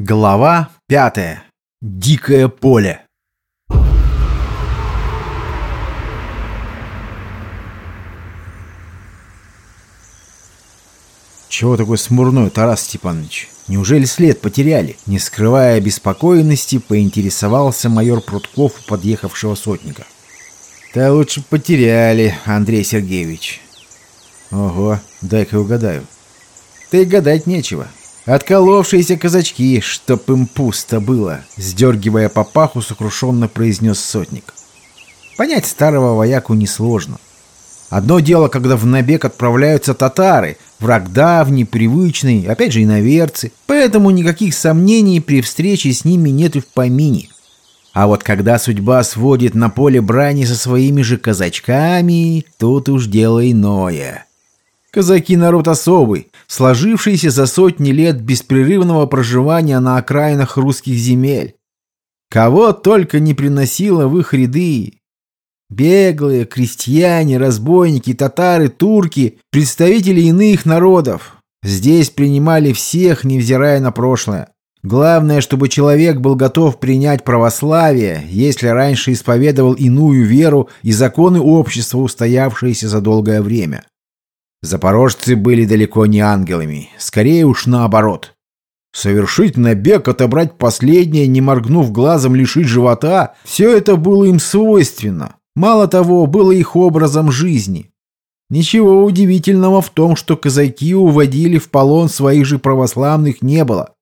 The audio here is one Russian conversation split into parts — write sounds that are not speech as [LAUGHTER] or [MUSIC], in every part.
Глава пятая. Дикое поле. Чего такой смурной, Тарас Степанович? Неужели след потеряли? Не скрывая обеспокоенности, поинтересовался майор Прутков у подъехавшего сотника. Да лучше потеряли, Андрей Сергеевич. Ого, дай-ка угадаю. Да и гадать нечего. «Отколовшиеся казачки, чтоб им пусто было!» Сдергивая папаху, сокрушенно произнес сотник. Понять старого вояку несложно. Одно дело, когда в набег отправляются татары, враг давний, привычный, опять же иноверцы, поэтому никаких сомнений при встрече с ними нет и в помине. А вот когда судьба сводит на поле брани со своими же казачками, тут уж дело иное. Казаки народ особый, сложившийся за сотни лет беспрерывного проживания на окраинах русских земель. Кого только не приносило в их ряды. Беглые, крестьяне, разбойники, татары, турки, представители иных народов. Здесь принимали всех, невзирая на прошлое. Главное, чтобы человек был готов принять православие, если раньше исповедовал иную веру и законы общества, устоявшиеся за долгое время. Запорожцы были далеко не ангелами, скорее уж наоборот. Совершить набег, отобрать последнее, не моргнув глазом, лишить живота – все это было им свойственно. Мало того, было их образом жизни. Ничего удивительного в том, что казаки уводили в полон своих же православных не было.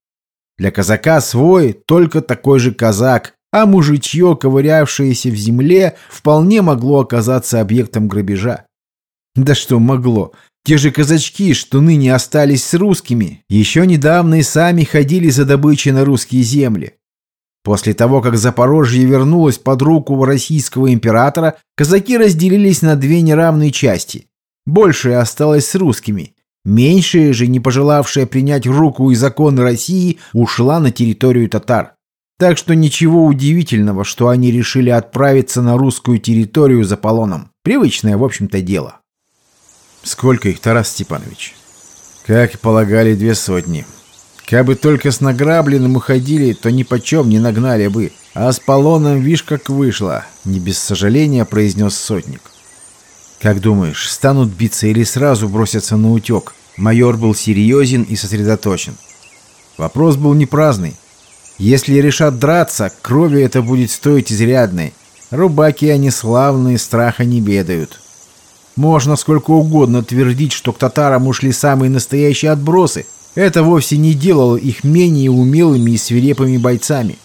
Для казака свой только такой же казак, а мужичье, ковырявшееся в земле, вполне могло оказаться объектом грабежа. Да что могло? Те же казачки, что ныне остались с русскими, еще недавно и сами ходили за добычей на русские земли. После того, как Запорожье вернулось под руку российского императора, казаки разделились на две неравные части. Большая осталась с русскими. Меньшая же, не пожелавшая принять руку и законы России, ушла на территорию татар. Так что ничего удивительного, что они решили отправиться на русскую территорию за полоном. Привычное, в общем-то, дело. Сколько их, Тарас Степанович? Как полагали, две сотни. Кабы только с награбленным уходили, то ни почем не нагнали бы. А с полоном вишь как вышло, не без сожаления произнес сотник. Как думаешь, станут биться или сразу бросятся на утек? Майор был серьезен и сосредоточен. Вопрос был не праздный. Если решат драться, крови это будет стоить изрядной. Рубаки они славные, страха не бедают. Можно сколько угодно твердить, что к татарам ушли самые настоящие отбросы. Это вовсе не делало их менее умелыми и свирепыми бойцами.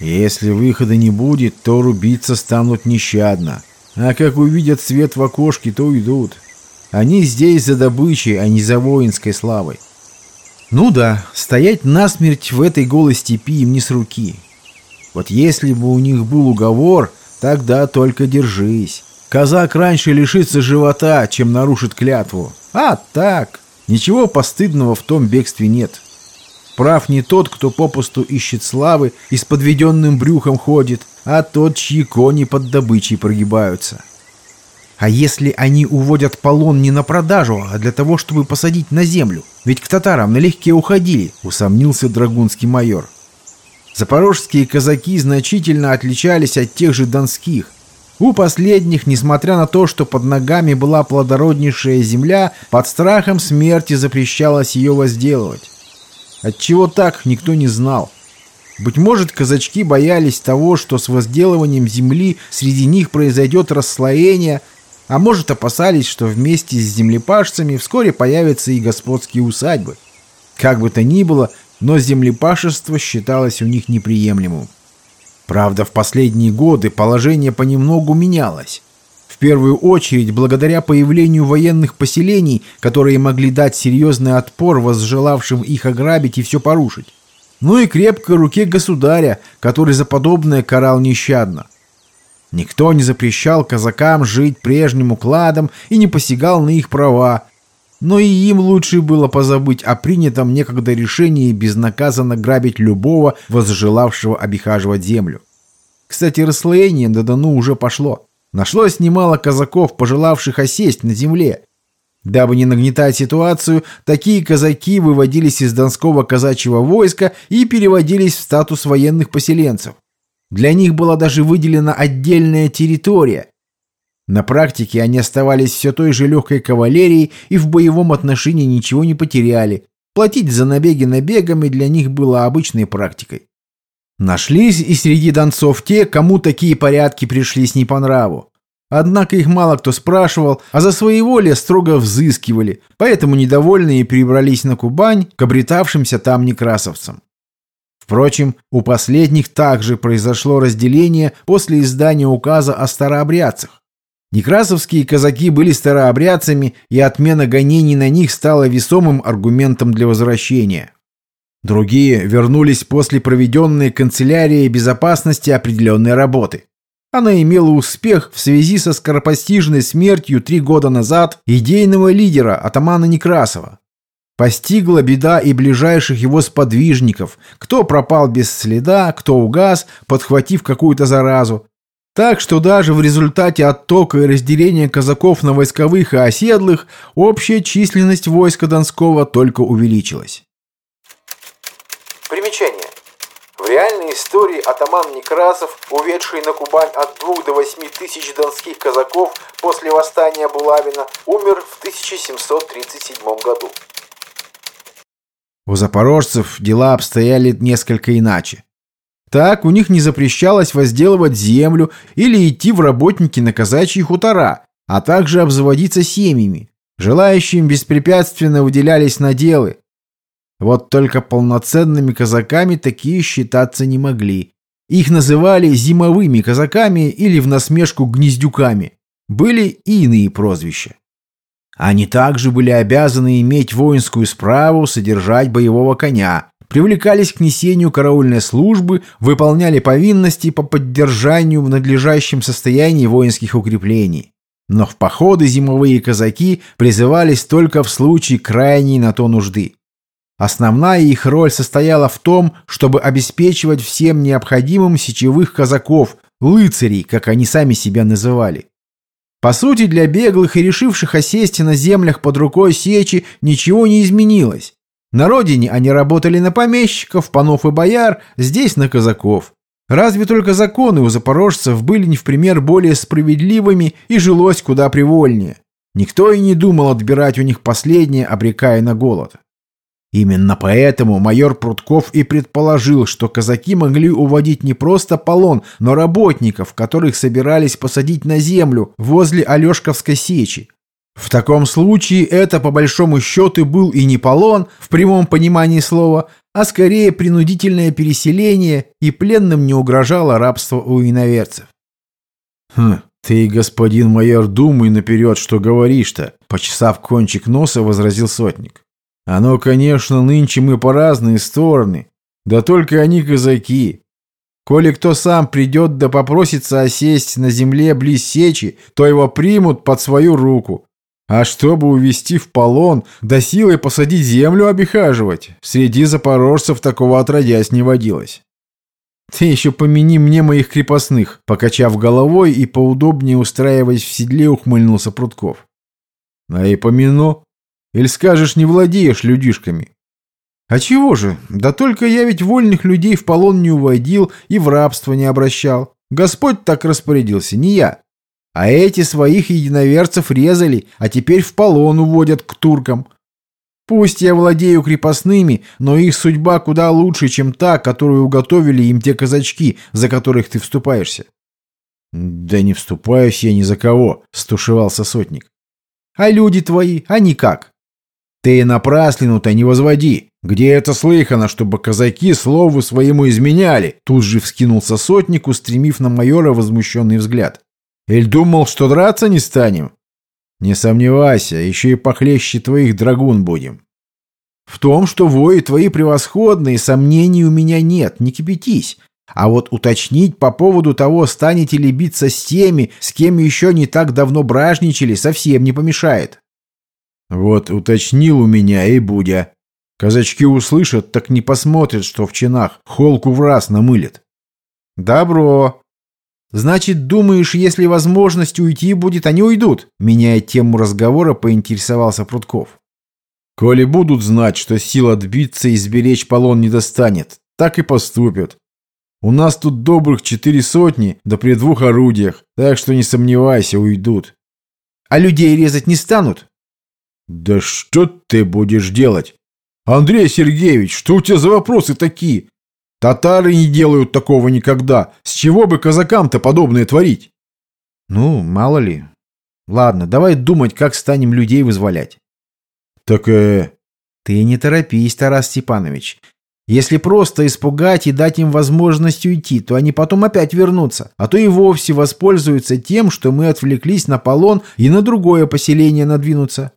Если выхода не будет, то рубиться станут нещадно. А как увидят свет в окошке, то уйдут. Они здесь за добычей, а не за воинской славой. Ну да, стоять насмерть в этой голой степи им не с руки. Вот если бы у них был уговор, тогда только держись. Казак раньше лишится живота, чем нарушит клятву. А так, ничего постыдного в том бегстве нет. Прав не тот, кто попусту ищет славы и с подведенным брюхом ходит, а тот, чьи кони под добычей прогибаются. А если они уводят полон не на продажу, а для того, чтобы посадить на землю? Ведь к татарам налегке уходили, усомнился драгунский майор. Запорожские казаки значительно отличались от тех же донских, у последних, несмотря на то, что под ногами была плодороднейшая земля, под страхом смерти запрещалось ее возделывать. Отчего так, никто не знал. Быть может, казачки боялись того, что с возделыванием земли среди них произойдет расслоение, а может опасались, что вместе с землепашцами вскоре появятся и господские усадьбы. Как бы то ни было, но землепашество считалось у них неприемлемым. Правда, в последние годы положение понемногу менялось. В первую очередь, благодаря появлению военных поселений, которые могли дать серьезный отпор возжелавшим их ограбить и все порушить. Ну и крепкой руке государя, который за подобное карал нещадно. Никто не запрещал казакам жить прежним укладом и не посягал на их права, но и им лучше было позабыть о принятом некогда решении безнаказанно грабить любого, возжелавшего обихаживать землю. Кстати, расслоение на Дону уже пошло. Нашлось немало казаков, пожелавших осесть на земле. Дабы не нагнетать ситуацию, такие казаки выводились из Донского казачьего войска и переводились в статус военных поселенцев. Для них была даже выделена отдельная территория. На практике они оставались все той же легкой кавалерией и в боевом отношении ничего не потеряли. Платить за набеги набегами для них было обычной практикой. Нашлись и среди донцов те, кому такие порядки пришлись не по нраву. Однако их мало кто спрашивал, а за своеволие строго взыскивали, поэтому недовольные перебрались на Кубань к обретавшимся там некрасовцам. Впрочем, у последних также произошло разделение после издания указа о старообрядцах. Некрасовские казаки были старообрядцами, и отмена гонений на них стала весомым аргументом для возвращения. Другие вернулись после проведенной канцелярией безопасности определенной работы. Она имела успех в связи со скоропостижной смертью три года назад идейного лидера атамана Некрасова. Постигла беда и ближайших его сподвижников, кто пропал без следа, кто угас, подхватив какую-то заразу. Так что даже в результате оттока и разделения казаков на войсковых и оседлых общая численность войска Донского только увеличилась. Примечание. В реальной истории атаман Некрасов, уведший на Кубань от 2 до 8 тысяч донских казаков после восстания Булавина, умер в 1737 году. У запорожцев дела обстояли несколько иначе. Так у них не запрещалось возделывать землю или идти в работники на казачьи хутора, а также обзаводиться семьями. Желающим беспрепятственно выделялись наделы, вот только полноценными казаками такие считаться не могли. Их называли зимовыми казаками или в насмешку гнездюками. Были и иные прозвища. Они также были обязаны иметь воинскую справу, содержать боевого коня, привлекались к несению караульной службы, выполняли повинности по поддержанию в надлежащем состоянии воинских укреплений. Но в походы зимовые казаки призывались только в случае крайней на то нужды. Основная их роль состояла в том, чтобы обеспечивать всем необходимым сечевых казаков, лыцарей, как они сами себя называли. По сути, для беглых и решивших осесть на землях под рукой сечи ничего не изменилось. На родине они работали на помещиков, панов и бояр, здесь на казаков. Разве только законы у запорожцев были не в пример более справедливыми и жилось куда привольнее. Никто и не думал отбирать у них последнее, обрекая на голод. Именно поэтому майор Прутков и предположил, что казаки могли уводить не просто полон, но работников, которых собирались посадить на землю возле Алешковской сечи. В таком случае это, по большому счету, был и не полон, в прямом понимании слова, а скорее принудительное переселение, и пленным не угрожало рабство у иноверцев. «Хм, ты, господин майор, думай наперед, что говоришь-то», почесав кончик носа, возразил сотник. Оно, конечно, нынче мы по разные стороны, да только они казаки. Коли кто сам придет да попросится осесть на земле близ сечи, то его примут под свою руку. А чтобы увести в полон, да силой посадить землю обихаживать, среди запорожцев такого отродясь не водилось. Ты еще помяни мне моих крепостных, покачав головой и поудобнее устраиваясь в седле, ухмыльнулся Прутков. А и помяну, или скажешь, не владеешь людишками? А чего же? Да только я ведь вольных людей в полон не уводил и в рабство не обращал. Господь так распорядился, не я. А эти своих единоверцев резали, а теперь в полон уводят к туркам. Пусть я владею крепостными, но их судьба куда лучше, чем та, которую уготовили им те казачки, за которых ты вступаешься. «Да не вступаюсь я ни за кого», — стушевался сотник. «А люди твои, они как? Ты напраслину-то не возводи. Где это слыхано, чтобы казаки слову своему изменяли? Тут же вскинулся сотник, устремив на майора возмущенный взгляд. Эль думал, что драться не станем? Не сомневайся, еще и похлеще твоих драгун будем. В том, что вои твои превосходные, сомнений у меня нет, не кипятись. А вот уточнить по поводу того, станете ли биться с теми, с кем еще не так давно бражничали, совсем не помешает. Вот уточнил у меня и Будя. Казачки услышат, так не посмотрят, что в чинах холку в раз намылит. Добро. Значит, думаешь, если возможность уйти будет, они уйдут?» Меняя тему разговора, поинтересовался Прутков. «Коли будут знать, что сил отбиться и сберечь полон не достанет, так и поступят. У нас тут добрых четыре сотни, да при двух орудиях, так что не сомневайся, уйдут. А людей резать не станут? Да что ты будешь делать? Андрей Сергеевич, что у тебя за вопросы такие? Татары не делают такого никогда. С чего бы казакам-то подобное творить? Ну, мало ли. Ладно, давай думать, как станем людей вызволять. Так, э... Ты не торопись, Тарас Степанович. Если просто испугать и дать им возможность уйти, то они потом опять вернутся, а то и вовсе воспользуются тем, что мы отвлеклись на полон и на другое поселение надвинутся.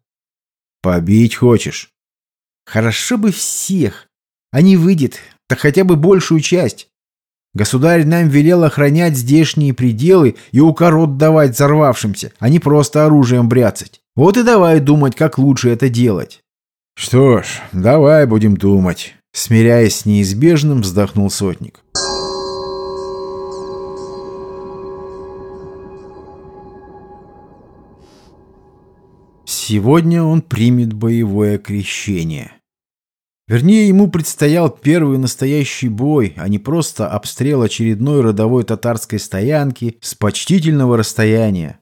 Побить хочешь? Хорошо бы всех. А не выйдет, так хотя бы большую часть. Государь нам велел охранять здешние пределы и укорот давать взорвавшимся, а не просто оружием бряцать. Вот и давай думать, как лучше это делать. Что ж, давай будем думать. Смиряясь с неизбежным, вздохнул сотник. Сегодня он примет боевое крещение. Вернее, ему предстоял первый настоящий бой, а не просто обстрел очередной родовой татарской стоянки с почтительного расстояния.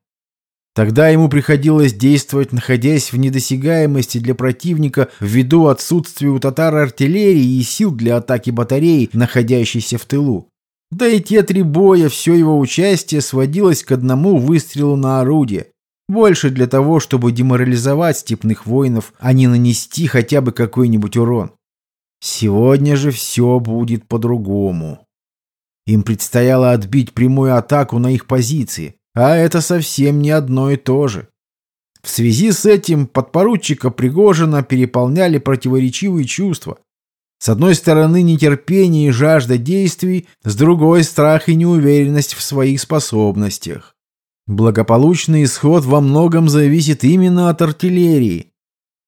Тогда ему приходилось действовать, находясь в недосягаемости для противника ввиду отсутствия у татар артиллерии и сил для атаки батареи, находящейся в тылу. Да и те три боя, все его участие сводилось к одному выстрелу на орудие. Больше для того, чтобы деморализовать степных воинов, а не нанести хотя бы какой-нибудь урон. Сегодня же все будет по-другому. Им предстояло отбить прямую атаку на их позиции, а это совсем не одно и то же. В связи с этим подпоручика Пригожина переполняли противоречивые чувства. С одной стороны нетерпение и жажда действий, с другой страх и неуверенность в своих способностях. Благополучный исход во многом зависит именно от артиллерии.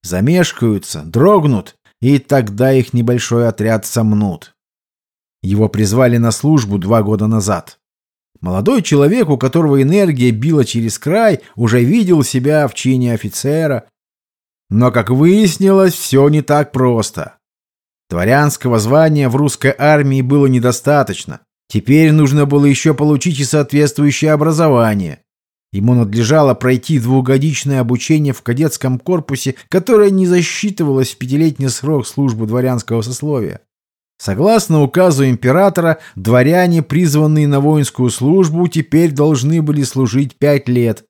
Замешкаются, дрогнут, и тогда их небольшой отряд сомнут. Его призвали на службу два года назад. Молодой человек, у которого энергия била через край, уже видел себя в чине офицера. Но, как выяснилось, все не так просто. Дворянского звания в русской армии было недостаточно. Теперь нужно было еще получить и соответствующее образование. Ему надлежало пройти двухгодичное обучение в кадетском корпусе, которое не засчитывалось в пятилетний срок службы дворянского сословия. Согласно указу императора, дворяне, призванные на воинскую службу, теперь должны были служить пять лет.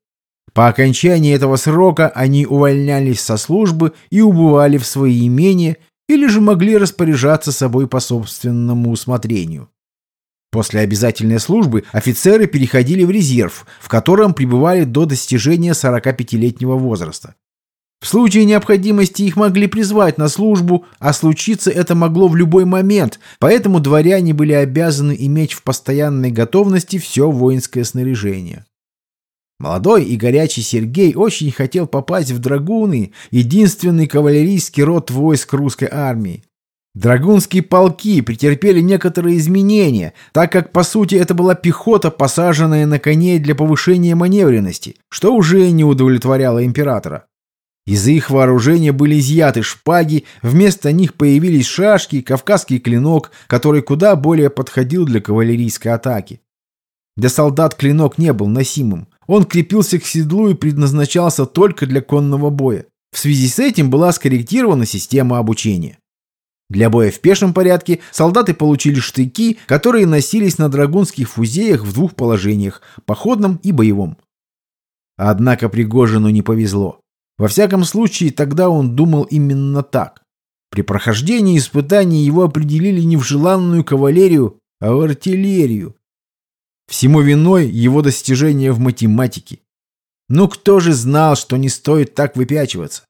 По окончании этого срока они увольнялись со службы и убывали в свои имения или же могли распоряжаться собой по собственному усмотрению. После обязательной службы офицеры переходили в резерв, в котором пребывали до достижения 45-летнего возраста. В случае необходимости их могли призвать на службу, а случиться это могло в любой момент, поэтому дворяне были обязаны иметь в постоянной готовности все воинское снаряжение. Молодой и горячий Сергей очень хотел попасть в драгуны, единственный кавалерийский род войск русской армии. Драгунские полки претерпели некоторые изменения, так как, по сути, это была пехота, посаженная на коней для повышения маневренности, что уже не удовлетворяло императора. Из их вооружения были изъяты шпаги, вместо них появились шашки, кавказский клинок, который куда более подходил для кавалерийской атаки. Для солдат клинок не был носимым. Он крепился к седлу и предназначался только для конного боя. В связи с этим была скорректирована система обучения. Для боя в пешем порядке солдаты получили штыки, которые носились на драгунских фузеях в двух положениях – походном и боевом. Однако Пригожину не повезло. Во всяком случае, тогда он думал именно так. При прохождении испытаний его определили не в желанную кавалерию, а в артиллерию. Всему виной его достижения в математике. Ну кто же знал, что не стоит так выпячиваться?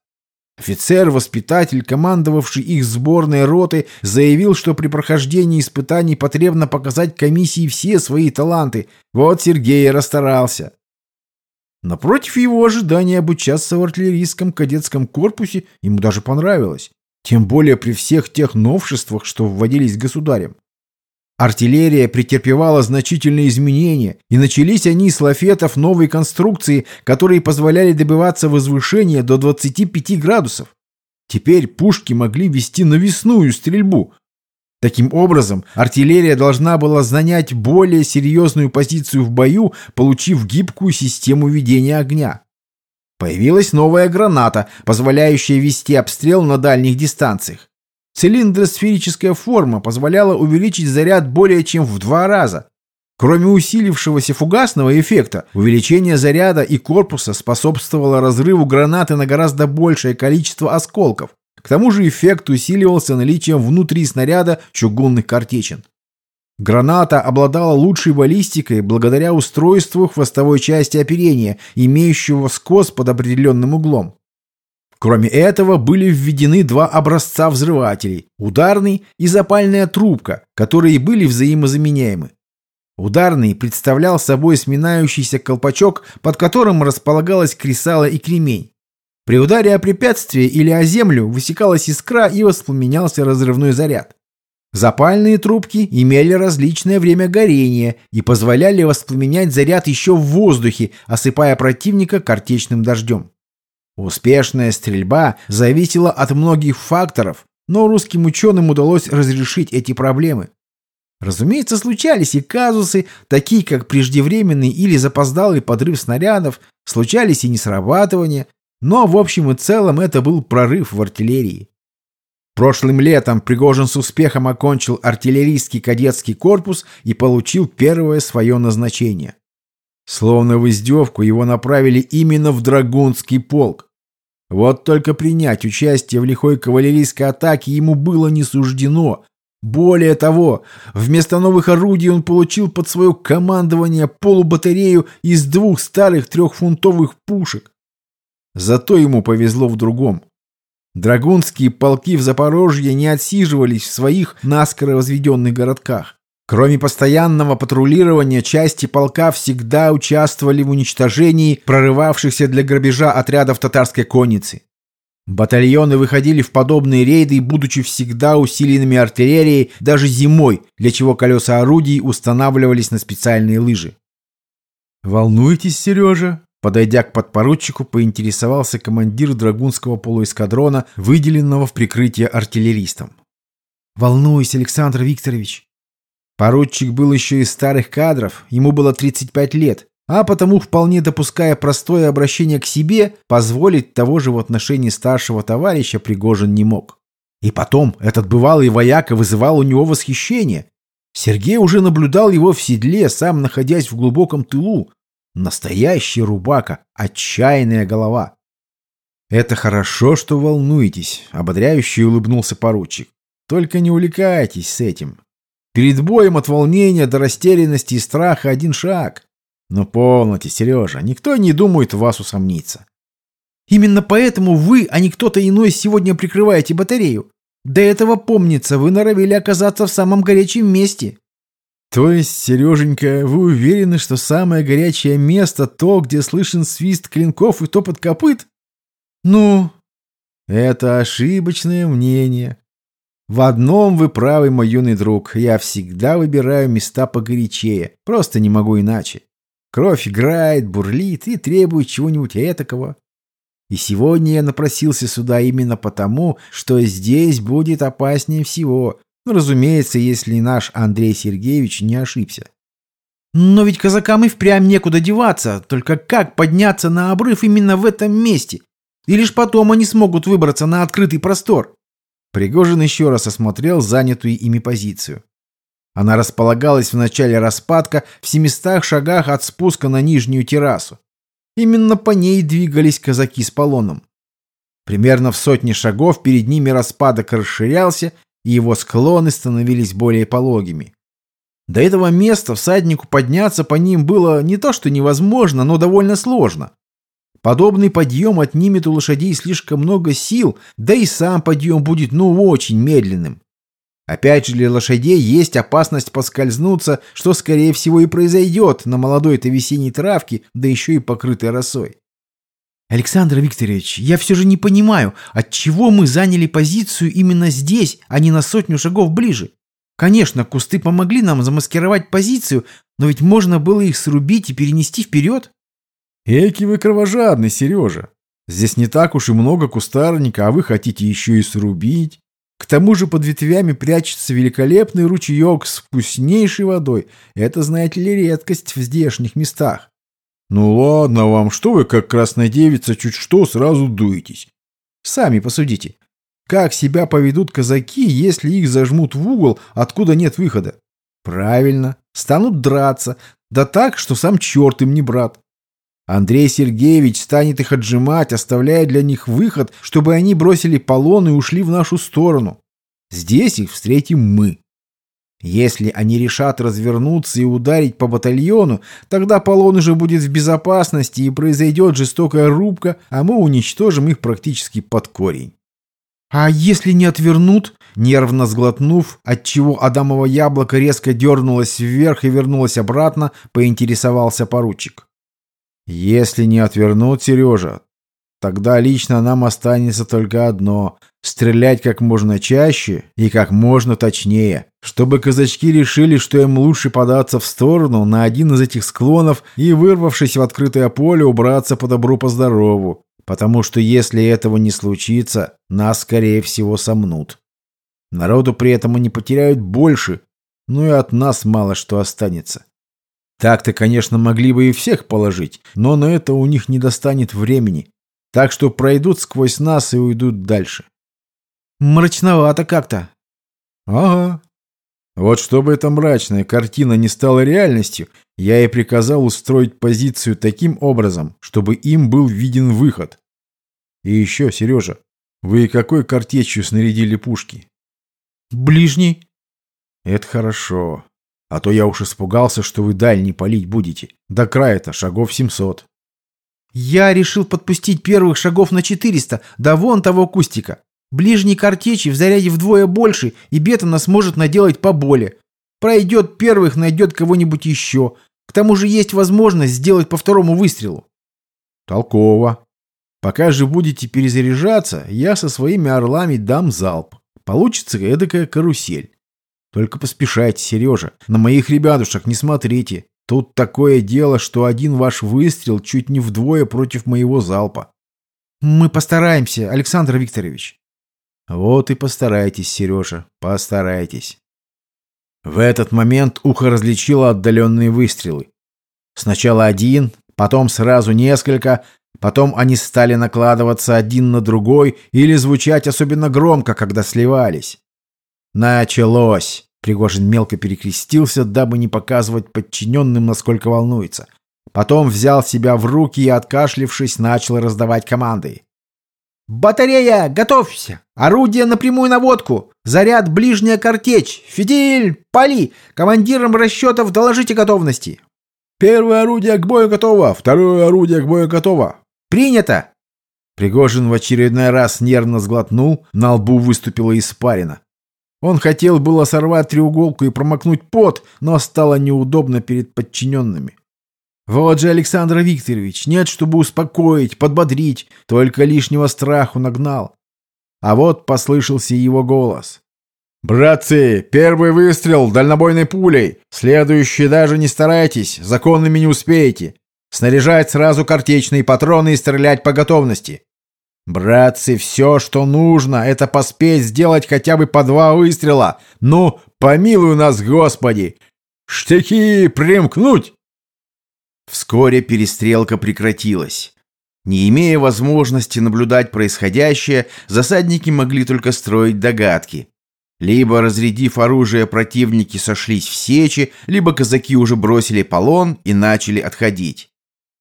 Офицер-воспитатель, командовавший их сборной роты, заявил, что при прохождении испытаний потребно показать комиссии все свои таланты. Вот Сергей и расстарался. Напротив его ожидания обучаться в артиллерийском кадетском корпусе ему даже понравилось. Тем более при всех тех новшествах, что вводились государем. Артиллерия претерпевала значительные изменения, и начались они с лафетов новой конструкции, которые позволяли добиваться возвышения до 25 градусов. Теперь пушки могли вести навесную стрельбу. Таким образом, артиллерия должна была занять более серьезную позицию в бою, получив гибкую систему ведения огня. Появилась новая граната, позволяющая вести обстрел на дальних дистанциях. Цилиндросферическая форма позволяла увеличить заряд более чем в два раза. Кроме усилившегося фугасного эффекта, увеличение заряда и корпуса способствовало разрыву гранаты на гораздо большее количество осколков. К тому же эффект усиливался наличием внутри снаряда чугунных картечин. Граната обладала лучшей баллистикой благодаря устройству хвостовой части оперения, имеющего скос под определенным углом. Кроме этого, были введены два образца взрывателей – ударный и запальная трубка, которые были взаимозаменяемы. Ударный представлял собой сминающийся колпачок, под которым располагалась кресало и кремень. При ударе о препятствие или о землю высекалась искра и воспламенялся разрывной заряд. Запальные трубки имели различное время горения и позволяли воспламенять заряд еще в воздухе, осыпая противника картечным дождем. Успешная стрельба зависела от многих факторов, но русским ученым удалось разрешить эти проблемы. Разумеется, случались и казусы, такие как преждевременный или запоздалый подрыв снарядов, случались и несрабатывания, но в общем и целом это был прорыв в артиллерии. Прошлым летом Пригожин с успехом окончил артиллерийский кадетский корпус и получил первое свое назначение. Словно в издевку его направили именно в Драгунский полк. Вот только принять участие в лихой кавалерийской атаке ему было не суждено. Более того, вместо новых орудий он получил под свое командование полубатарею из двух старых трехфунтовых пушек. Зато ему повезло в другом. Драгунские полки в Запорожье не отсиживались в своих наскоро возведенных городках. Кроме постоянного патрулирования, части полка всегда участвовали в уничтожении прорывавшихся для грабежа отрядов татарской конницы. Батальоны выходили в подобные рейды, будучи всегда усиленными артиллерией, даже зимой, для чего колеса орудий устанавливались на специальные лыжи. «Волнуетесь, Сережа?» Подойдя к подпоручику, поинтересовался командир драгунского полуэскадрона, выделенного в прикрытие артиллеристам. «Волнуюсь, Александр Викторович. Поручик был еще из старых кадров, ему было 35 лет, а потому, вполне допуская простое обращение к себе, позволить того же в отношении старшего товарища Пригожин не мог. И потом, этот бывалый вояка вызывал у него восхищение. Сергей уже наблюдал его в седле, сам находясь в глубоком тылу. Настоящий рубака, отчаянная голова. «Это хорошо, что волнуетесь», — ободряюще улыбнулся поручик. «Только не увлекайтесь с этим. Перед боем от волнения до растерянности и страха один шаг. Но полноте, Сережа, никто не думает в вас усомниться. Именно поэтому вы, а не кто-то иной, сегодня прикрываете батарею. До этого, помнится, вы норовили оказаться в самом горячем месте. То есть, Сереженька, вы уверены, что самое горячее место то, где слышен свист клинков и топот копыт? Ну, это ошибочное мнение. В одном вы правы, мой юный друг. Я всегда выбираю места погорячее. Просто не могу иначе. Кровь играет, бурлит и требует чего-нибудь этакого. И сегодня я напросился сюда именно потому, что здесь будет опаснее всего. Ну, разумеется, если наш Андрей Сергеевич не ошибся. Но ведь казакам и впрямь некуда деваться. Только как подняться на обрыв именно в этом месте? И лишь потом они смогут выбраться на открытый простор. Пригожин еще раз осмотрел занятую ими позицию. Она располагалась в начале распадка в 700 шагах от спуска на нижнюю террасу. Именно по ней двигались казаки с полоном. Примерно в сотне шагов перед ними распадок расширялся, и его склоны становились более пологими. До этого места всаднику подняться по ним было не то что невозможно, но довольно сложно. Подобный подъем отнимет у лошадей слишком много сил, да и сам подъем будет ну очень медленным. Опять же, для лошадей есть опасность поскользнуться, что скорее всего и произойдет на молодой-то весенней травке, да еще и покрытой росой. Александр Викторович, я все же не понимаю, от чего мы заняли позицию именно здесь, а не на сотню шагов ближе. Конечно, кусты помогли нам замаскировать позицию, но ведь можно было их срубить и перенести вперед. Эки вы кровожадный, Сережа. Здесь не так уж и много кустарника, а вы хотите еще и срубить. К тому же под ветвями прячется великолепный ручеек с вкуснейшей водой. Это, знаете ли, редкость в здешних местах. Ну ладно вам, что вы, как красная девица, чуть что сразу дуетесь. Сами посудите. Как себя поведут казаки, если их зажмут в угол, откуда нет выхода? Правильно, станут драться, да так, что сам черт им не брат. Андрей Сергеевич станет их отжимать, оставляя для них выход, чтобы они бросили полон и ушли в нашу сторону. Здесь их встретим мы. Если они решат развернуться и ударить по батальону, тогда полон уже будет в безопасности и произойдет жестокая рубка, а мы уничтожим их практически под корень. А если не отвернут, нервно сглотнув, отчего Адамово яблоко резко дернулось вверх и вернулось обратно, поинтересовался поручик. Если не отвернут Сережа, тогда лично нам останется только одно — стрелять как можно чаще и как можно точнее, чтобы казачки решили, что им лучше податься в сторону на один из этих склонов и, вырвавшись в открытое поле, убраться по добру по здорову, потому что если этого не случится, нас, скорее всего, сомнут. Народу при этом они потеряют больше, ну и от нас мало что останется. Так-то, конечно, могли бы и всех положить, но на это у них не достанет времени. Так что пройдут сквозь нас и уйдут дальше. Мрачновато как-то. Ага. Вот чтобы эта мрачная картина не стала реальностью, я и приказал устроить позицию таким образом, чтобы им был виден выход. И еще, Сережа, вы какой картечью снарядили пушки? Ближний. Это хорошо. А то я уж испугался, что вы дальний палить будете. До края-то шагов 700. Я решил подпустить первых шагов на 400, до вон того кустика. Ближний картечи в заряде вдвое больше, и бетона сможет наделать поболе. Пройдет первых, найдет кого-нибудь еще. К тому же есть возможность сделать по второму выстрелу. Толково. Пока же будете перезаряжаться, я со своими орлами дам залп. Получится эдакая карусель. Только поспешайте, Сережа. На моих ребятушек не смотрите. Тут такое дело, что один ваш выстрел чуть не вдвое против моего залпа. Мы постараемся, Александр Викторович. Вот и постарайтесь, Сережа, постарайтесь. В этот момент ухо различило отдаленные выстрелы. Сначала один, потом сразу несколько, потом они стали накладываться один на другой или звучать особенно громко, когда сливались. «Началось!» Пригожин мелко перекрестился, дабы не показывать подчиненным, насколько волнуется. Потом взял себя в руки и, откашлившись, начал раздавать команды. «Батарея, готовься! Орудие на прямую наводку! Заряд ближняя картечь! Фидель, пали! Командирам расчетов доложите готовности!» «Первое орудие к бою готово! Второе орудие к бою готово!» «Принято!» Пригожин в очередной раз нервно сглотнул, на лбу выступила испарина. Он хотел было сорвать треуголку и промокнуть пот, но стало неудобно перед подчиненными. Вот же Александр Викторович, нет, чтобы успокоить, подбодрить, только лишнего страху нагнал. А вот послышался его голос. «Братцы, первый выстрел дальнобойной пулей. Следующий даже не старайтесь, законными не успеете. Снаряжать сразу картечные патроны и стрелять по готовности. «Братцы, все, что нужно, это поспеть сделать хотя бы по два выстрела. Ну, помилуй нас, Господи! Штыки примкнуть!» Вскоре перестрелка прекратилась. Не имея возможности наблюдать происходящее, засадники могли только строить догадки. Либо, разрядив оружие, противники сошлись в сечи, либо казаки уже бросили полон и начали отходить.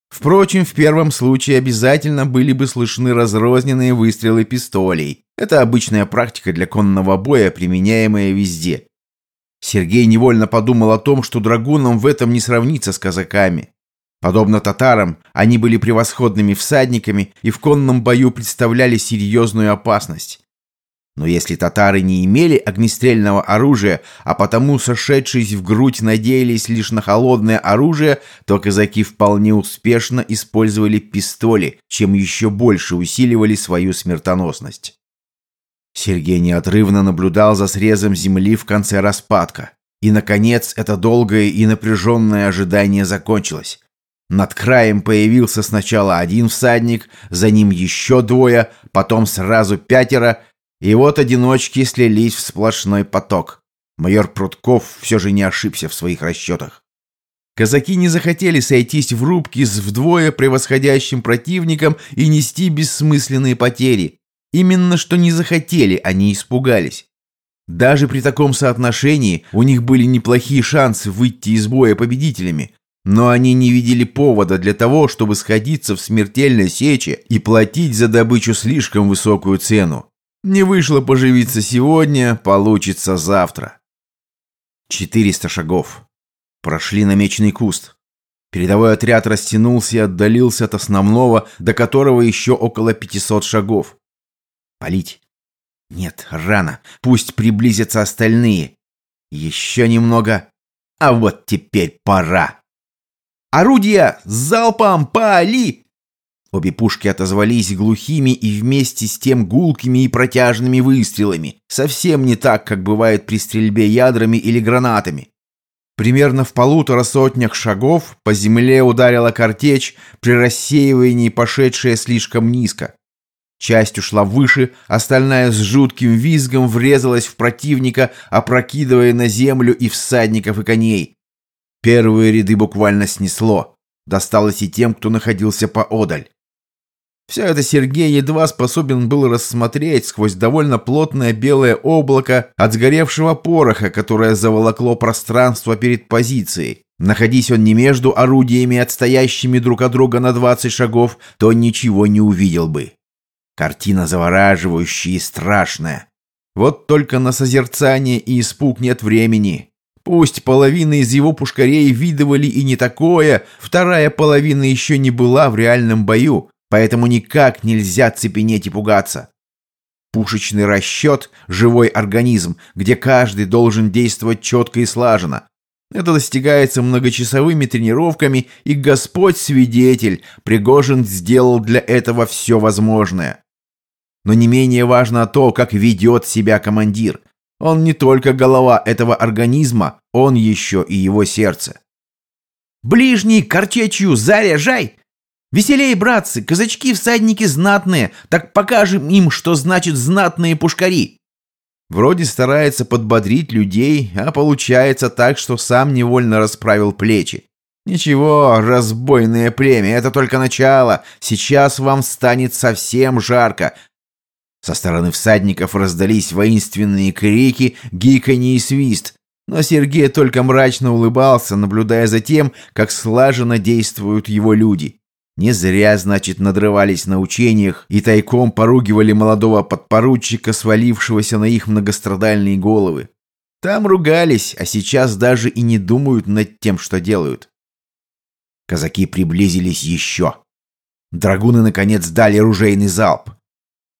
Впрочем, в первом случае обязательно были бы слышны разрозненные выстрелы пистолей. Это обычная практика для конного боя, применяемая везде. Сергей невольно подумал о том, что драгунам в этом не сравнится с казаками. Подобно татарам, они были превосходными всадниками и в конном бою представляли серьезную опасность. Но если татары не имели огнестрельного оружия, а потому, сошедшись в грудь, надеялись лишь на холодное оружие, то казаки вполне успешно использовали пистоли, чем еще больше усиливали свою смертоносность. Сергей неотрывно наблюдал за срезом земли в конце распадка. И, наконец, это долгое и напряженное ожидание закончилось. Над краем появился сначала один всадник, за ним еще двое, потом сразу пятеро, и вот одиночки слились в сплошной поток. Майор Прутков все же не ошибся в своих расчетах. Казаки не захотели сойтись в рубке с вдвое превосходящим противником и нести бессмысленные потери. Именно что не захотели, они испугались. Даже при таком соотношении у них были неплохие шансы выйти из боя победителями, но они не видели повода для того, чтобы сходиться в смертельной сече и платить за добычу слишком высокую цену. Не вышло поживиться сегодня, получится завтра. 400 шагов. Прошли намеченный куст. Передовой отряд растянулся и отдалился от основного, до которого еще около 500 шагов. Полить? Нет, рано. Пусть приблизятся остальные. Еще немного. А вот теперь пора. «Орудия! Залпом! Пали!» Обе пушки отозвались глухими и вместе с тем гулкими и протяжными выстрелами. Совсем не так, как бывает при стрельбе ядрами или гранатами. Примерно в полутора сотнях шагов по земле ударила картечь, при рассеивании пошедшая слишком низко. Часть ушла выше, остальная с жутким визгом врезалась в противника, опрокидывая на землю и всадников, и коней. Первые ряды буквально снесло. Досталось и тем, кто находился поодаль. Все это Сергей едва способен был рассмотреть сквозь довольно плотное белое облако от сгоревшего пороха, которое заволокло пространство перед позицией. Находись он не между орудиями, отстоящими друг от друга на 20 шагов, то ничего не увидел бы. Картина завораживающая и страшная. Вот только на созерцание и испуг нет времени. Пусть половина из его пушкарей видывали и не такое, вторая половина еще не была в реальном бою, Поэтому никак нельзя цепенеть и пугаться. Пушечный расчет – живой организм, где каждый должен действовать четко и слаженно. Это достигается многочасовыми тренировками, и Господь свидетель, Пригожин сделал для этого все возможное. Но не менее важно то, как ведет себя командир. Он не только голова этого организма, он еще и его сердце. «Ближний, картечью, заряжай!» Веселей, братцы, казачки-всадники знатные, так покажем им, что значит знатные пушкари. Вроде старается подбодрить людей, а получается так, что сам невольно расправил плечи. Ничего, разбойное племя, это только начало. Сейчас вам станет совсем жарко. Со стороны всадников раздались воинственные крики, гиканье и свист. Но Сергей только мрачно улыбался, наблюдая за тем, как слаженно действуют его люди. Не зря, значит, надрывались на учениях и тайком поругивали молодого подпоручика, свалившегося на их многострадальные головы. Там ругались, а сейчас даже и не думают над тем, что делают. Казаки приблизились еще. Драгуны, наконец, дали ружейный залп.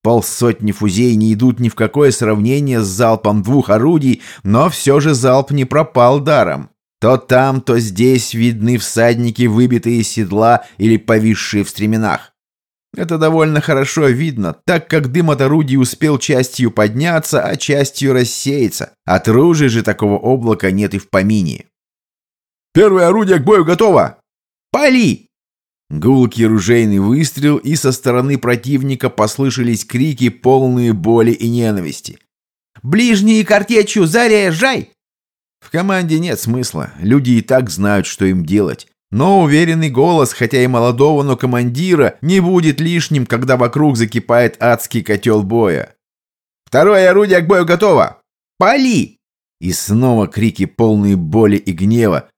Полсотни фузей не идут ни в какое сравнение с залпом двух орудий, но все же залп не пропал даром. То там, то здесь видны всадники, выбитые из седла или повисшие в стременах. Это довольно хорошо видно, так как дым от орудий успел частью подняться, а частью рассеяться. От ружей же такого облака нет и в помине. «Первое орудие к бою готово! Пали!» Гулкий ружейный выстрел, и со стороны противника послышались крики, полные боли и ненависти. «Ближние картечью заряжай!» В команде нет смысла, люди и так знают, что им делать. Но уверенный голос, хотя и молодого, но командира, не будет лишним, когда вокруг закипает адский котел боя. «Второе орудие к бою готово! Пали!» И снова крики полные боли и гнева.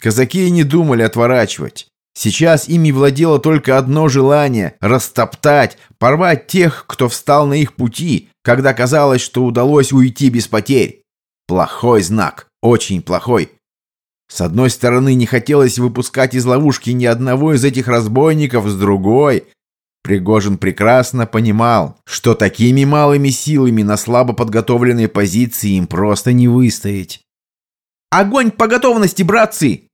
Казаки не думали отворачивать. Сейчас ими владело только одно желание – растоптать, порвать тех, кто встал на их пути, когда казалось, что удалось уйти без потерь. Плохой знак, очень плохой. С одной стороны, не хотелось выпускать из ловушки ни одного из этих разбойников, с другой... Пригожин прекрасно понимал, что такими малыми силами на слабо подготовленной позиции им просто не выстоять. «Огонь по готовности, братцы!»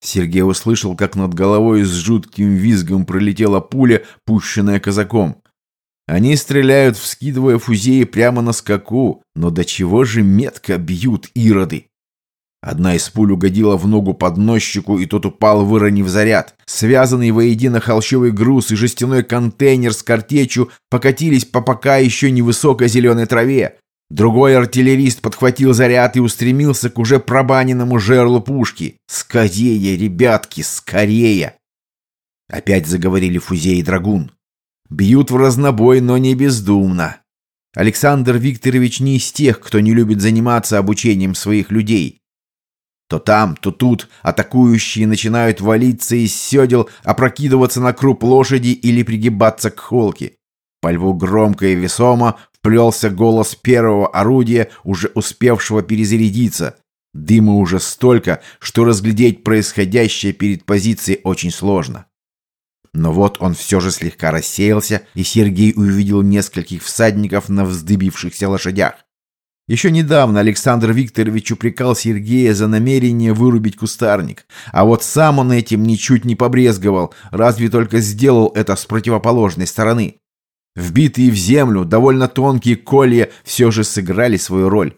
Сергей услышал, как над головой с жутким визгом пролетела пуля, пущенная казаком. Они стреляют, вскидывая фузеи прямо на скаку, но до чего же метко бьют ироды. Одна из пуль угодила в ногу подносчику, и тот упал, выронив заряд. Связанный воедино холщовый груз и жестяной контейнер с картечью покатились по пока еще невысокой зеленой траве. Другой артиллерист подхватил заряд и устремился к уже пробаненному жерлу пушки. «Скорее, ребятки, скорее!» Опять заговорили Фузей и Драгун. Бьют в разнобой, но не бездумно. Александр Викторович не из тех, кто не любит заниматься обучением своих людей. То там, то тут атакующие начинают валиться из седел, опрокидываться на круп лошади или пригибаться к холке. По льву громко и весомо вплелся голос первого орудия, уже успевшего перезарядиться. Дыма уже столько, что разглядеть происходящее перед позицией очень сложно. Но вот он все же слегка рассеялся, и Сергей увидел нескольких всадников на вздыбившихся лошадях. Еще недавно Александр Викторович упрекал Сергея за намерение вырубить кустарник, а вот сам он этим ничуть не побрезговал, разве только сделал это с противоположной стороны. Вбитые в землю довольно тонкие колья все же сыграли свою роль.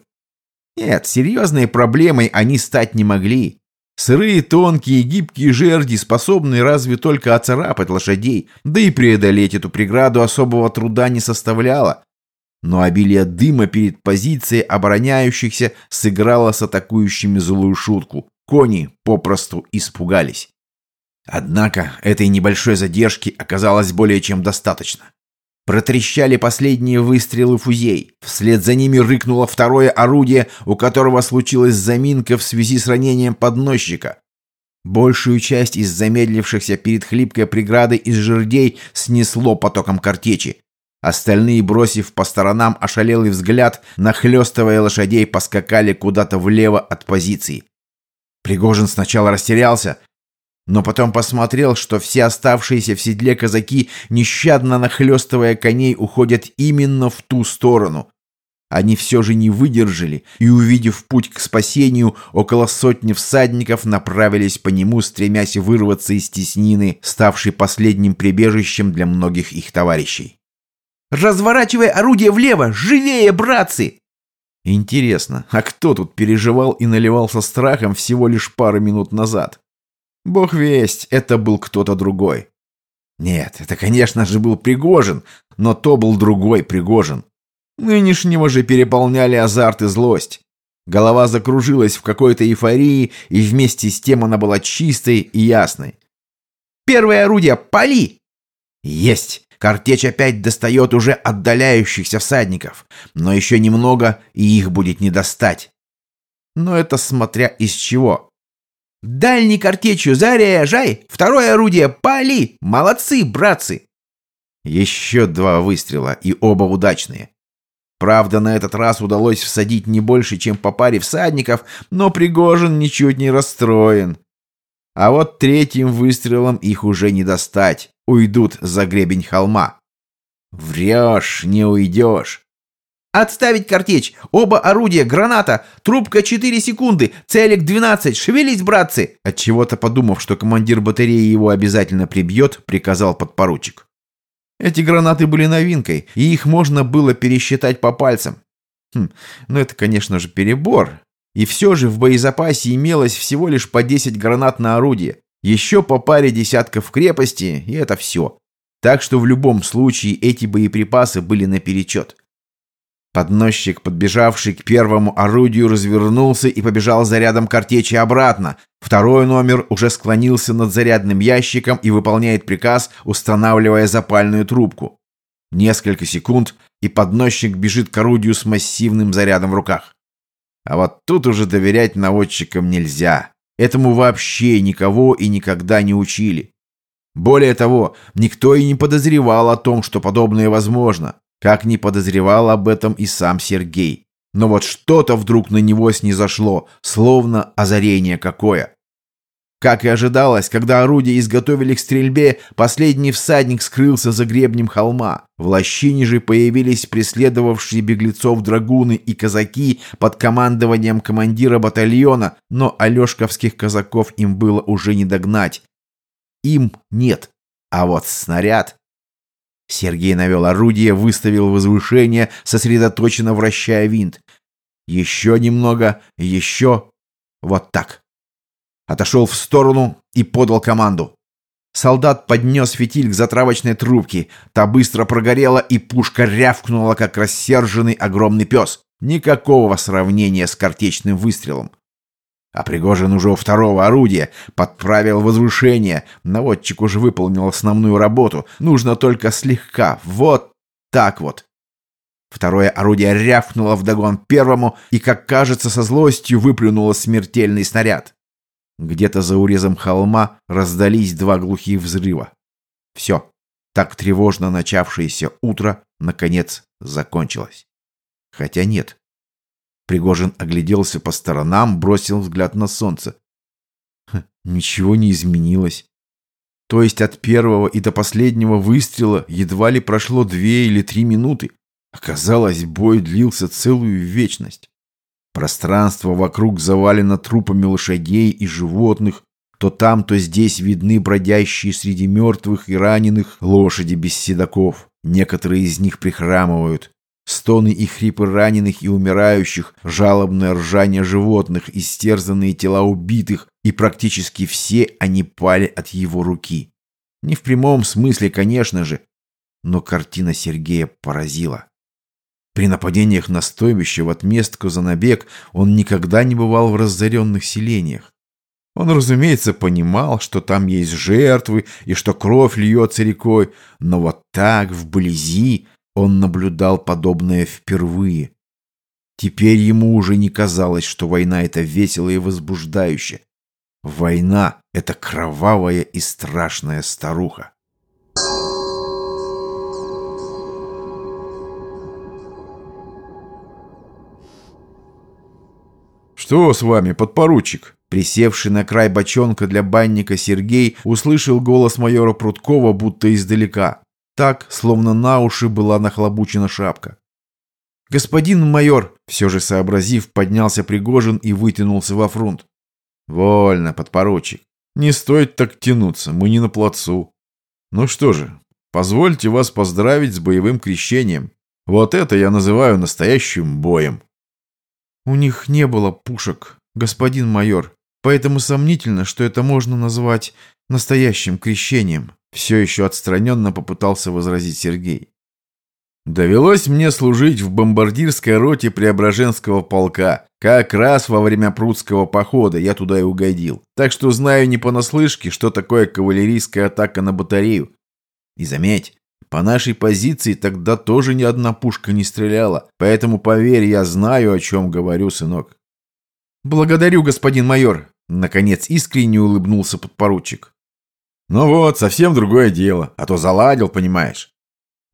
Нет, серьезной проблемой они стать не могли. Сырые, тонкие, гибкие жерди способны разве только оцарапать лошадей, да и преодолеть эту преграду особого труда не составляло. Но обилие дыма перед позицией обороняющихся сыграло с атакующими злую шутку. Кони попросту испугались. Однако этой небольшой задержки оказалось более чем достаточно. Протрещали последние выстрелы фузей. Вслед за ними рыкнуло второе орудие, у которого случилась заминка в связи с ранением подносчика. Большую часть из замедлившихся перед хлипкой преградой из жердей снесло потоком картечи. Остальные, бросив по сторонам ошалелый взгляд, нахлестывая лошадей, поскакали куда-то влево от позиции. Пригожин сначала растерялся, но потом посмотрел, что все оставшиеся в седле казаки, нещадно нахлестывая коней, уходят именно в ту сторону. Они все же не выдержали, и, увидев путь к спасению, около сотни всадников направились по нему, стремясь вырваться из теснины, ставшей последним прибежищем для многих их товарищей. «Разворачивай орудие влево! Живее, братцы!» Интересно, а кто тут переживал и наливался страхом всего лишь пару минут назад? Бог весть, это был кто-то другой. Нет, это, конечно же, был Пригожин, но то был другой Пригожин. Нынешнего же переполняли азарт и злость. Голова закружилась в какой-то эйфории, и вместе с тем она была чистой и ясной. «Первое орудие! Пали!» «Есть!» Картечь опять достает уже отдаляющихся всадников, но еще немного, и их будет не достать. Но это смотря из чего. Дальний картечью заряжай! Второе орудие пали! Молодцы, братцы!» Еще два выстрела, и оба удачные. Правда, на этот раз удалось всадить не больше, чем по паре всадников, но Пригожин ничуть не расстроен. А вот третьим выстрелом их уже не достать. Уйдут за гребень холма. Врешь, не уйдешь. «Отставить картечь! Оба орудия, граната! Трубка 4 секунды! Целик 12! Шевелись, братцы!» Отчего-то подумав, что командир батареи его обязательно прибьет, приказал подпоручик. Эти гранаты были новинкой, и их можно было пересчитать по пальцам. Хм, ну это, конечно же, перебор. И все же в боезапасе имелось всего лишь по 10 гранат на орудие. Еще по паре десятков крепости, и это все. Так что в любом случае эти боеприпасы были наперечет. Подносчик, подбежавший к первому орудию, развернулся и побежал зарядом картечи обратно. Второй номер уже склонился над зарядным ящиком и выполняет приказ, устанавливая запальную трубку. Несколько секунд, и подносчик бежит к орудию с массивным зарядом в руках. А вот тут уже доверять наводчикам нельзя. Этому вообще никого и никогда не учили. Более того, никто и не подозревал о том, что подобное возможно. Как не подозревал об этом и сам Сергей. Но вот что-то вдруг на него снизошло, словно озарение какое. Как и ожидалось, когда орудия изготовили к стрельбе, последний всадник скрылся за гребнем холма. В лощине же появились преследовавшие беглецов драгуны и казаки под командованием командира батальона, но алешковских казаков им было уже не догнать. Им нет, а вот снаряд Сергей навел орудие, выставил возвышение, сосредоточенно вращая винт. Еще немного, еще. Вот так. Отошел в сторону и подал команду. Солдат поднес фитиль к затравочной трубке. Та быстро прогорела, и пушка рявкнула, как рассерженный огромный пес. Никакого сравнения с картечным выстрелом. А Пригожин уже у второго орудия подправил возвышение. Наводчик уже выполнил основную работу. Нужно только слегка. Вот так вот. Второе орудие рявкнуло вдогон первому и, как кажется, со злостью выплюнуло смертельный снаряд. Где-то за урезом холма раздались два глухих взрыва. Все. Так тревожно начавшееся утро, наконец, закончилось. Хотя нет. Пригожин огляделся по сторонам, бросил взгляд на солнце. Ха, ничего не изменилось. То есть от первого и до последнего выстрела едва ли прошло две или три минуты. Оказалось, бой длился целую вечность. Пространство вокруг завалено трупами лошадей и животных. То там, то здесь видны бродящие среди мертвых и раненых лошади без седаков. Некоторые из них прихрамывают. Стоны и хрипы раненых и умирающих, жалобное ржание животных, истерзанные тела убитых, и практически все они пали от его руки. Не в прямом смысле, конечно же, но картина Сергея поразила. При нападениях на стойбище в отместку за набег он никогда не бывал в разоренных селениях. Он, разумеется, понимал, что там есть жертвы и что кровь льется рекой, но вот так, вблизи, он наблюдал подобное впервые. Теперь ему уже не казалось, что война — это весело и возбуждающе. Война — это кровавая и страшная старуха. «Что с вами, подпоручик?» Присевший на край бочонка для банника Сергей услышал голос майора Прудкова будто издалека. Так, словно на уши была нахлобучена шапка. «Господин майор!» — все же сообразив, поднялся Пригожин и вытянулся во фронт. «Вольно, подпоручик. Не стоит так тянуться, мы не на плацу. Ну что же, позвольте вас поздравить с боевым крещением. Вот это я называю настоящим боем». «У них не было пушек, господин майор, поэтому сомнительно, что это можно назвать настоящим крещением», все еще отстраненно попытался возразить Сергей. «Довелось мне служить в бомбардирской роте Преображенского полка. Как раз во время прудского похода я туда и угодил. Так что знаю не понаслышке, что такое кавалерийская атака на батарею. И заметь, по нашей позиции тогда тоже ни одна пушка не стреляла, поэтому, поверь, я знаю, о чем говорю, сынок». «Благодарю, господин майор», — наконец искренне улыбнулся подпоручик. «Ну вот, совсем другое дело, а то заладил, понимаешь».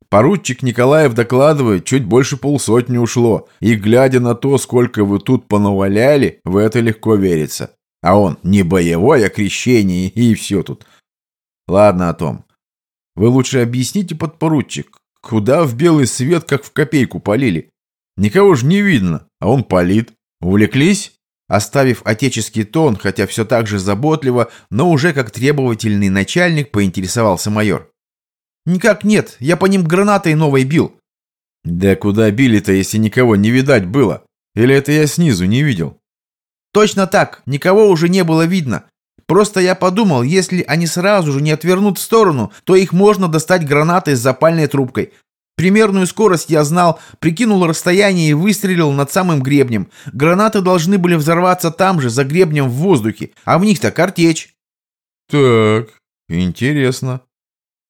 Поручик Николаев докладывает, чуть больше полсотни ушло, и глядя на то, сколько вы тут понаваляли, в это легко верится. А он не боевое крещение, [LAUGHS] и все тут. Ладно о том. Вы лучше объясните, подпоручик, куда в белый свет, как в копейку, полили? Никого же не видно, а он палит. Увлеклись? Оставив отеческий тон, хотя все так же заботливо, но уже как требовательный начальник, поинтересовался майор. «Никак нет, я по ним гранатой новой бил». «Да куда били-то, если никого не видать было? Или это я снизу не видел?» «Точно так, никого уже не было видно. Просто я подумал, если они сразу же не отвернут в сторону, то их можно достать гранатой с запальной трубкой. Примерную скорость я знал, прикинул расстояние и выстрелил над самым гребнем. Гранаты должны были взорваться там же, за гребнем в воздухе, а в них-то картечь. Так, интересно.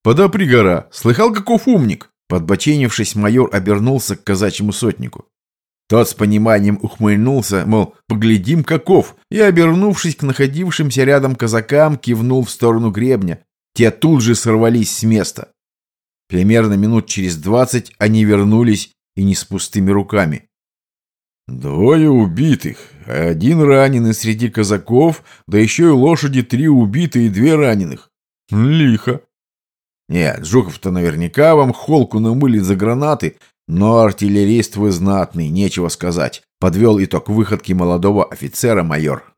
Подопри гора, слыхал, каков умник? Подбоченившись, майор обернулся к казачьему сотнику. Тот с пониманием ухмыльнулся, мол, поглядим каков, и, обернувшись к находившимся рядом казакам, кивнул в сторону гребня. Те тут же сорвались с места. Примерно минут через двадцать они вернулись и не с пустыми руками. «Двое убитых, один раненый среди казаков, да еще и лошади три убитые и две раненых. Лихо. Нет, Жуков-то наверняка вам холку намылит за гранаты, но артиллерист вы знатный, нечего сказать», подвел итог выходки молодого офицера майор.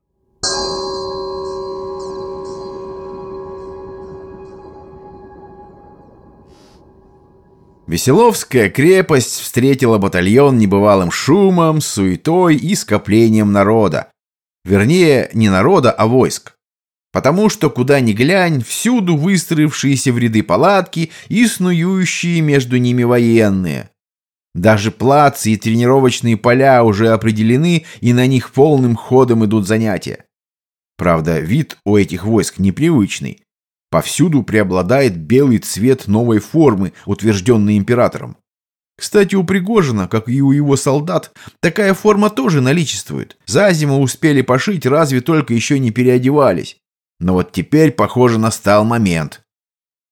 Веселовская крепость встретила батальон небывалым шумом, суетой и скоплением народа. Вернее, не народа, а войск. Потому что куда ни глянь, всюду выстроившиеся в ряды палатки и снующие между ними военные. Даже плацы и тренировочные поля уже определены, и на них полным ходом идут занятия. Правда, вид у этих войск непривычный. Повсюду преобладает белый цвет новой формы, утвержденный императором. Кстати, у Пригожина, как и у его солдат, такая форма тоже наличествует. За зиму успели пошить, разве только еще не переодевались. Но вот теперь, похоже, настал момент.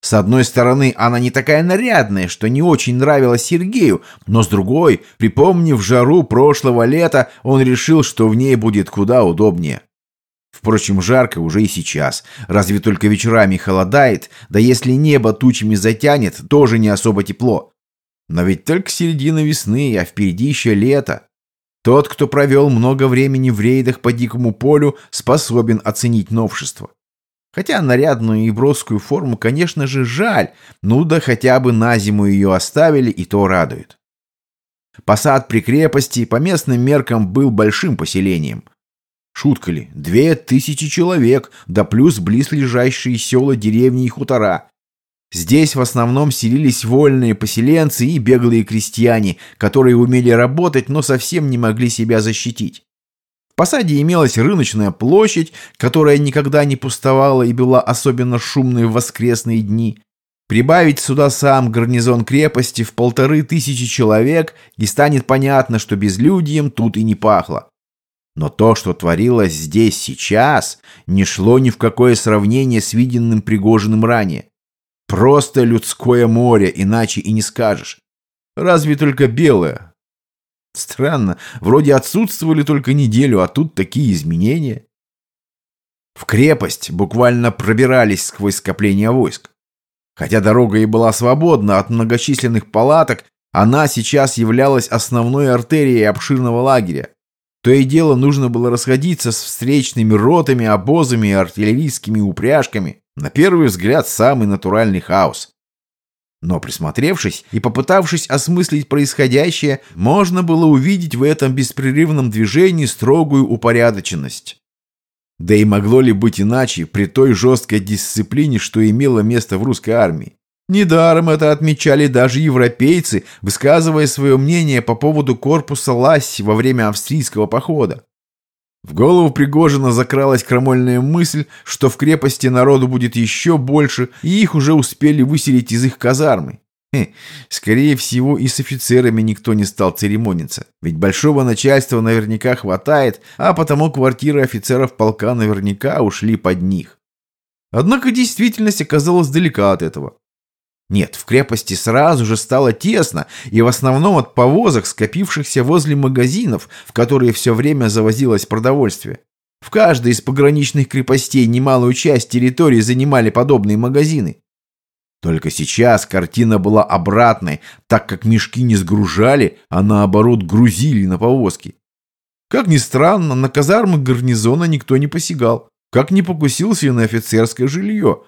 С одной стороны, она не такая нарядная, что не очень нравилась Сергею, но с другой, припомнив жару прошлого лета, он решил, что в ней будет куда удобнее. Впрочем, жарко уже и сейчас. Разве только вечерами холодает, да если небо тучами затянет, тоже не особо тепло. Но ведь только середина весны, а впереди еще лето. Тот, кто провел много времени в рейдах по дикому полю, способен оценить новшество. Хотя нарядную и броскую форму, конечно же, жаль, ну да хотя бы на зиму ее оставили, и то радует. Посад при крепости по местным меркам был большим поселением – Шутка ли? Две тысячи человек, да плюс близлежащие села, деревни и хутора. Здесь в основном селились вольные поселенцы и беглые крестьяне, которые умели работать, но совсем не могли себя защитить. В посаде имелась рыночная площадь, которая никогда не пустовала и была особенно шумной в воскресные дни. Прибавить сюда сам гарнизон крепости в полторы тысячи человек, и станет понятно, что безлюдьем тут и не пахло. Но то, что творилось здесь сейчас, не шло ни в какое сравнение с виденным Пригожиным ранее. Просто людское море, иначе и не скажешь. Разве только белое. Странно, вроде отсутствовали только неделю, а тут такие изменения. В крепость буквально пробирались сквозь скопление войск. Хотя дорога и была свободна от многочисленных палаток, она сейчас являлась основной артерией обширного лагеря. То и дело нужно было расходиться с встречными ротами, обозами и артиллерийскими упряжками. На первый взгляд, самый натуральный хаос. Но присмотревшись и попытавшись осмыслить происходящее, можно было увидеть в этом беспрерывном движении строгую упорядоченность. Да и могло ли быть иначе при той жесткой дисциплине, что имело место в русской армии? Недаром это отмечали даже европейцы, высказывая свое мнение по поводу корпуса Ласси во время австрийского похода. В голову Пригожина закралась крамольная мысль, что в крепости народу будет еще больше, и их уже успели выселить из их казармы. Хе, скорее всего, и с офицерами никто не стал церемониться, ведь большого начальства наверняка хватает, а потому квартиры офицеров полка наверняка ушли под них. Однако действительность оказалась далека от этого. Нет, в крепости сразу же стало тесно, и в основном от повозок, скопившихся возле магазинов, в которые все время завозилось продовольствие. В каждой из пограничных крепостей немалую часть территории занимали подобные магазины. Только сейчас картина была обратной, так как мешки не сгружали, а наоборот грузили на повозки. Как ни странно, на казармы гарнизона никто не посягал, как не покусился и на офицерское жилье.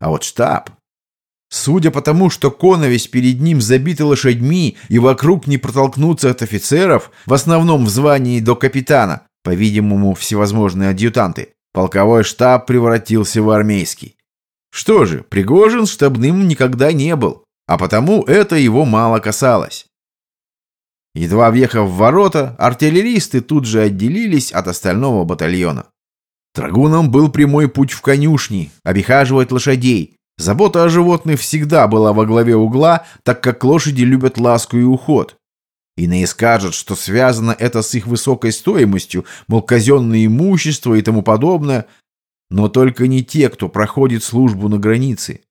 А вот штаб... Судя по тому, что коновесь перед ним забиты лошадьми и вокруг не протолкнуться от офицеров, в основном в звании до капитана, по-видимому, всевозможные адъютанты, полковой штаб превратился в армейский. Что же, Пригожин штабным никогда не был, а потому это его мало касалось. Едва въехав в ворота, артиллеристы тут же отделились от остального батальона. Драгунам был прямой путь в конюшни, обихаживать лошадей, Забота о животных всегда была во главе угла, так как лошади любят ласку и уход. Иные скажут, что связано это с их высокой стоимостью, мол, казенное имущество и тому подобное, но только не те, кто проходит службу на границе.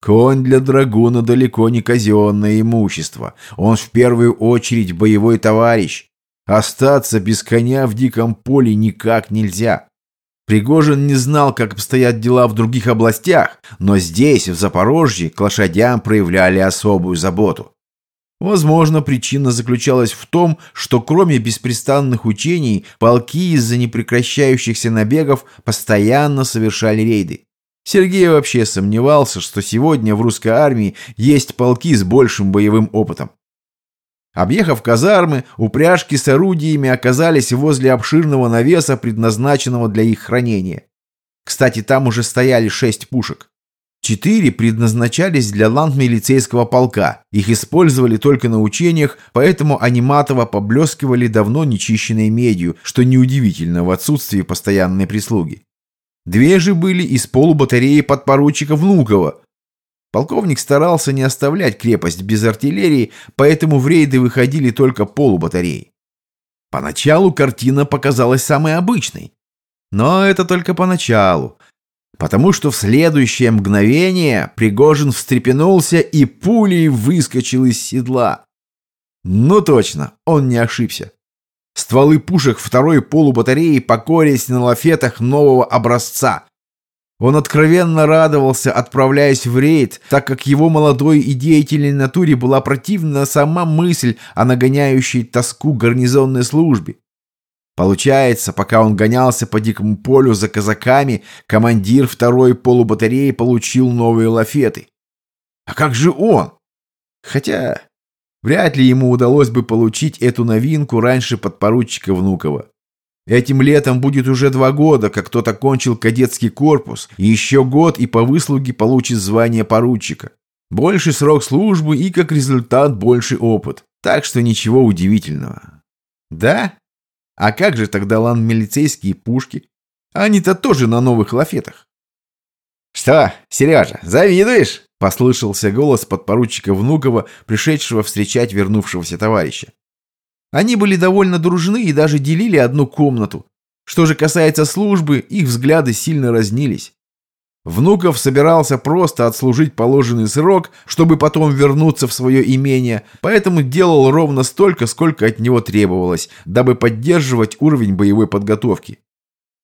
Конь для драгуна далеко не казенное имущество. Он в первую очередь боевой товарищ. Остаться без коня в диком поле никак нельзя. Пригожин не знал, как обстоят дела в других областях, но здесь, в Запорожье, к лошадям проявляли особую заботу. Возможно, причина заключалась в том, что кроме беспрестанных учений, полки из-за непрекращающихся набегов постоянно совершали рейды. Сергей вообще сомневался, что сегодня в русской армии есть полки с большим боевым опытом. Объехав казармы, упряжки с орудиями оказались возле обширного навеса, предназначенного для их хранения. Кстати, там уже стояли шесть пушек. Четыре предназначались для ландмилицейского полка. Их использовали только на учениях, поэтому они матово поблескивали давно нечищенной медью, что неудивительно в отсутствии постоянной прислуги. Две же были из полубатареи подпоручика Внукова. Полковник старался не оставлять крепость без артиллерии, поэтому в рейды выходили только полубатареи. Поначалу картина показалась самой обычной. Но это только поначалу потому что в следующее мгновение Пригожин встрепенулся и пулей выскочил из седла. Ну точно, он не ошибся. Стволы пушек второй полубатареи покорились на лафетах нового образца. Он откровенно радовался, отправляясь в рейд, так как его молодой и деятельной натуре была противна сама мысль о нагоняющей тоску гарнизонной службе. Получается, пока он гонялся по дикому полю за казаками, командир второй полубатареи получил новые лафеты. А как же он? Хотя, вряд ли ему удалось бы получить эту новинку раньше подпоручика Внукова. Этим летом будет уже два года, как тот окончил кадетский корпус, и еще год и по выслуге получит звание поручика. Больше срок службы и, как результат, больше опыт. Так что ничего удивительного. Да, а как же тогда лан-милицейские пушки? Они-то тоже на новых лафетах. «Что, Сережа, завидуешь?» — послышался голос подпоручика Внукова, пришедшего встречать вернувшегося товарища. Они были довольно дружны и даже делили одну комнату. Что же касается службы, их взгляды сильно разнились. Внуков собирался просто отслужить положенный срок, чтобы потом вернуться в свое имение, поэтому делал ровно столько, сколько от него требовалось, дабы поддерживать уровень боевой подготовки.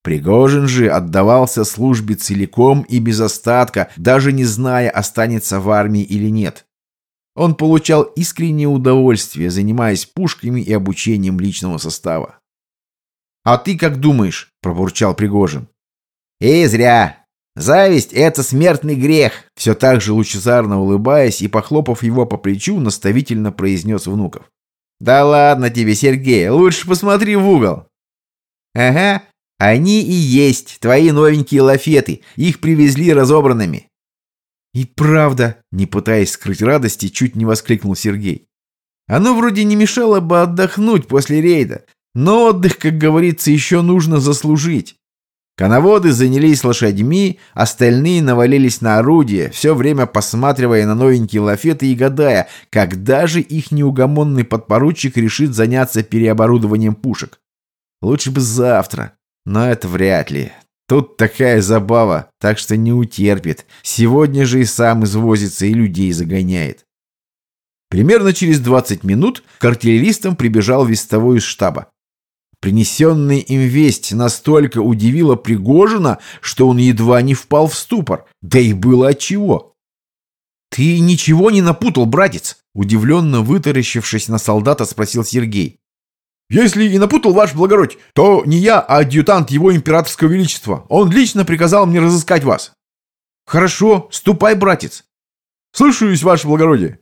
Пригожин же отдавался службе целиком и без остатка, даже не зная, останется в армии или нет. Он получал искреннее удовольствие, занимаясь пушками и обучением личного состава. «А ты как думаешь?» – пробурчал Пригожин. «И зря. Зависть — это смертный грех!» Все так же лучезарно улыбаясь и похлопав его по плечу, наставительно произнес Внуков. «Да ладно тебе, Сергей, лучше посмотри в угол!» «Ага, они и есть, твои новенькие лафеты. Их привезли разобранными». «И правда», — не пытаясь скрыть радости, чуть не воскликнул Сергей. «Оно вроде не мешало бы отдохнуть после рейда, но отдых, как говорится, еще нужно заслужить. Коноводы занялись лошадьми, остальные навалились на орудие, все время посматривая на новенькие лафеты и гадая, когда же их неугомонный подпоручик решит заняться переоборудованием пушек. Лучше бы завтра, но это вряд ли. Тут такая забава, так что не утерпит. Сегодня же и сам извозится, и людей загоняет. Примерно через 20 минут к артиллеристам прибежал вестовой из штаба. Принесенная им весть настолько удивила Пригожина, что он едва не впал в ступор. Да и было отчего. «Ты ничего не напутал, братец?» Удивленно вытаращившись на солдата, спросил Сергей. «Если и напутал, ваш благородь, то не я, а адъютант его императорского величества. Он лично приказал мне разыскать вас». «Хорошо, ступай, братец». «Слушаюсь, ваше благородие».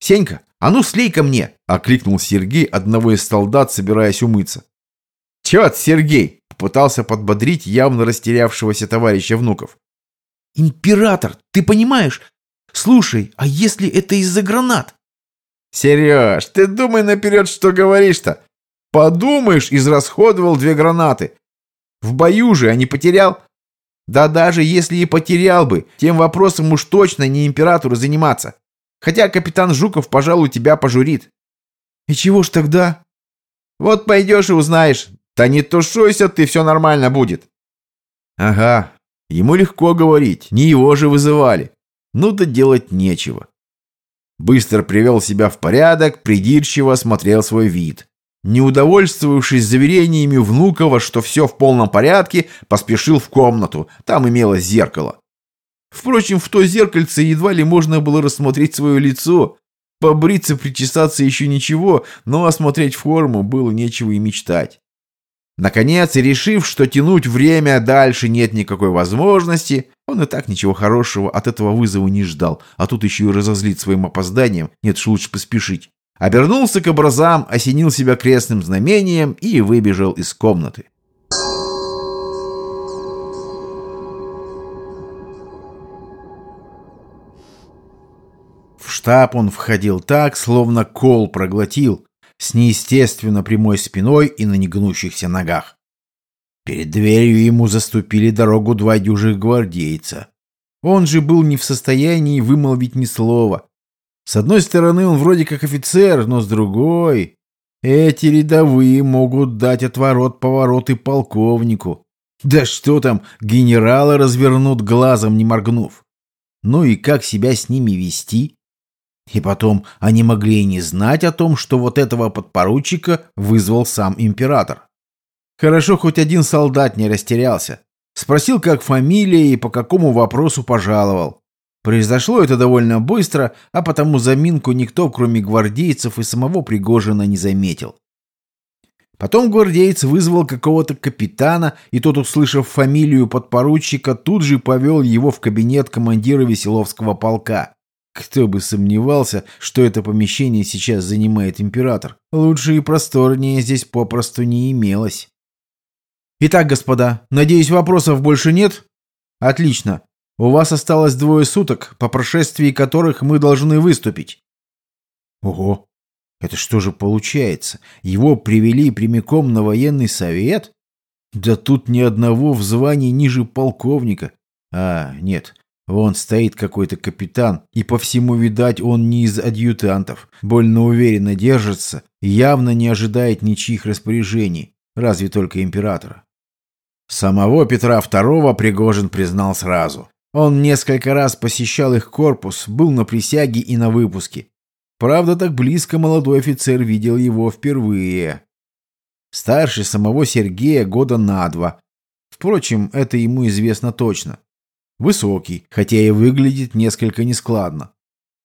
«Сенька, а ну слей ко мне!» — окликнул Сергей одного из солдат, собираясь умыться. «Чего ты, Сергей?» — попытался подбодрить явно растерявшегося товарища Внуков. «Император, ты понимаешь? Слушай, а если это из-за гранат?» «Сереж, ты думай наперед, что говоришь-то. Подумаешь, израсходовал две гранаты. В бою же, а не потерял. Да даже если и потерял бы, тем вопросом уж точно не императору заниматься. Хотя капитан Жуков, пожалуй, тебя пожурит. И чего ж тогда? Вот пойдешь и узнаешь. Да не тушуйся ты, все нормально будет. Ага, ему легко говорить, не его же вызывали. Ну да делать нечего. Быстро привел себя в порядок, придирчиво осмотрел свой вид. Не удовольствовавшись заверениями Внукова, что все в полном порядке, поспешил в комнату. Там имелось зеркало. Впрочем, в то зеркальце едва ли можно было рассмотреть свое лицо. Побриться, причесаться еще ничего, но осмотреть форму было нечего и мечтать. Наконец, решив, что тянуть время дальше нет никакой возможности, он и так ничего хорошего от этого вызова не ждал, а тут еще и разозлить своим опозданием, нет ж лучше поспешить. Обернулся к образам, осенил себя крестным знамением и выбежал из комнаты. В штаб он входил так, словно кол проглотил, с неестественно прямой спиной и на негнущихся ногах. Перед дверью ему заступили дорогу два дюжих гвардейца. Он же был не в состоянии вымолвить ни слова. С одной стороны, он вроде как офицер, но с другой... Эти рядовые могут дать отворот-поворот и полковнику. Да что там, генералы развернут глазом, не моргнув. Ну и как себя с ними вести? И потом, они могли и не знать о том, что вот этого подпоручика вызвал сам император. Хорошо, хоть один солдат не растерялся. Спросил, как фамилия и по какому вопросу пожаловал. Произошло это довольно быстро, а потому заминку никто, кроме гвардейцев и самого Пригожина, не заметил. Потом гвардеец вызвал какого-то капитана, и тот, услышав фамилию подпоручика, тут же повел его в кабинет командира Веселовского полка. Кто бы сомневался, что это помещение сейчас занимает император. Лучше и просторнее здесь попросту не имелось. Итак, господа, надеюсь, вопросов больше нет? Отлично. У вас осталось двое суток, по прошествии которых мы должны выступить. Ого, это что же получается? Его привели прямиком на военный совет? Да тут ни одного в звании ниже полковника. А, нет, Вон стоит какой-то капитан, и по всему, видать, он не из адъютантов. Больно уверенно держится явно не ожидает ничьих распоряжений, разве только императора. Самого Петра II Пригожин признал сразу. Он несколько раз посещал их корпус, был на присяге и на выпуске. Правда, так близко молодой офицер видел его впервые. Старше самого Сергея года на два. Впрочем, это ему известно точно. Высокий, хотя и выглядит несколько нескладно.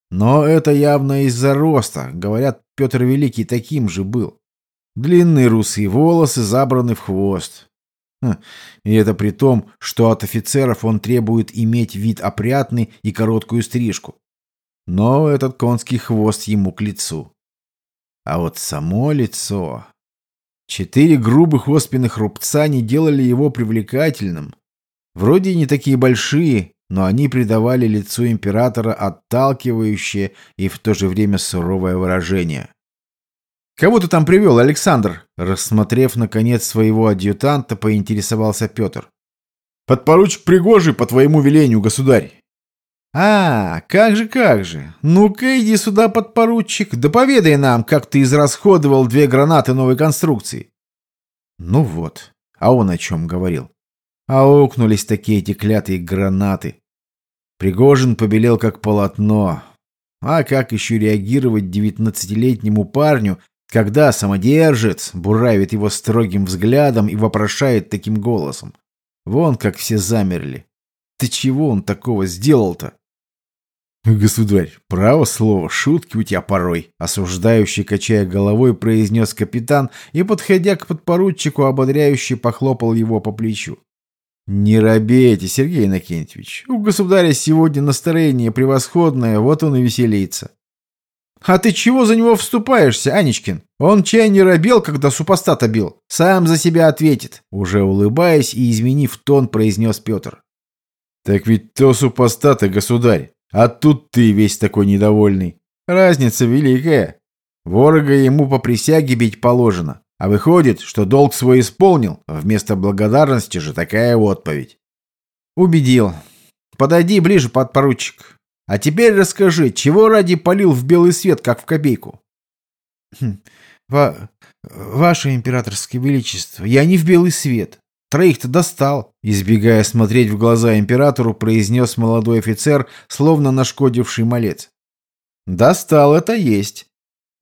Но это явно из-за роста. Говорят, Петр Великий таким же был. Длинные русые волосы забраны в хвост. Хм, и это при том, что от офицеров он требует иметь вид опрятный и короткую стрижку. Но этот конский хвост ему к лицу. А вот само лицо... Четыре грубых оспенных рубца не делали его привлекательным. Вроде не такие большие, но они придавали лицу императора отталкивающее и в то же время суровое выражение. «Кого ты там привел, Александр?» Рассмотрев, наконец, своего адъютанта, поинтересовался Петр. «Подпоручик Пригожий по твоему велению, государь». «А, как же, как же. Ну-ка, иди сюда, подпоручик, да поведай нам, как ты израсходовал две гранаты новой конструкции». Ну вот, а он о чем говорил. Аукнулись такие эти клятые гранаты. Пригожин побелел как полотно. А как еще реагировать девятнадцатилетнему парню, когда самодержец буравит его строгим взглядом и вопрошает таким голосом? Вон как все замерли. Ты чего он такого сделал-то? «Государь, право слово, шутки у тебя порой», — осуждающий, качая головой, произнес капитан и, подходя к подпоручику, ободряюще похлопал его по плечу. «Не робейте, Сергей Иннокентьевич. У государя сегодня настроение превосходное, вот он и веселится». «А ты чего за него вступаешься, Анечкин? Он чай не робел, когда супостата бил. Сам за себя ответит», — уже улыбаясь и изменив тон, произнес Петр. «Так ведь то супостата, государь, а тут ты весь такой недовольный. Разница великая. Ворога ему по присяге бить положено. А выходит, что долг свой исполнил, а вместо благодарности же такая отповедь. Убедил. Подойди ближе, подпоручик. А теперь расскажи, чего ради полил в белый свет, как в копейку? Хм, ва ваше императорское величество, я не в белый свет. Троих-то достал. Избегая смотреть в глаза императору, произнес молодой офицер, словно нашкодивший малец. Достал это есть.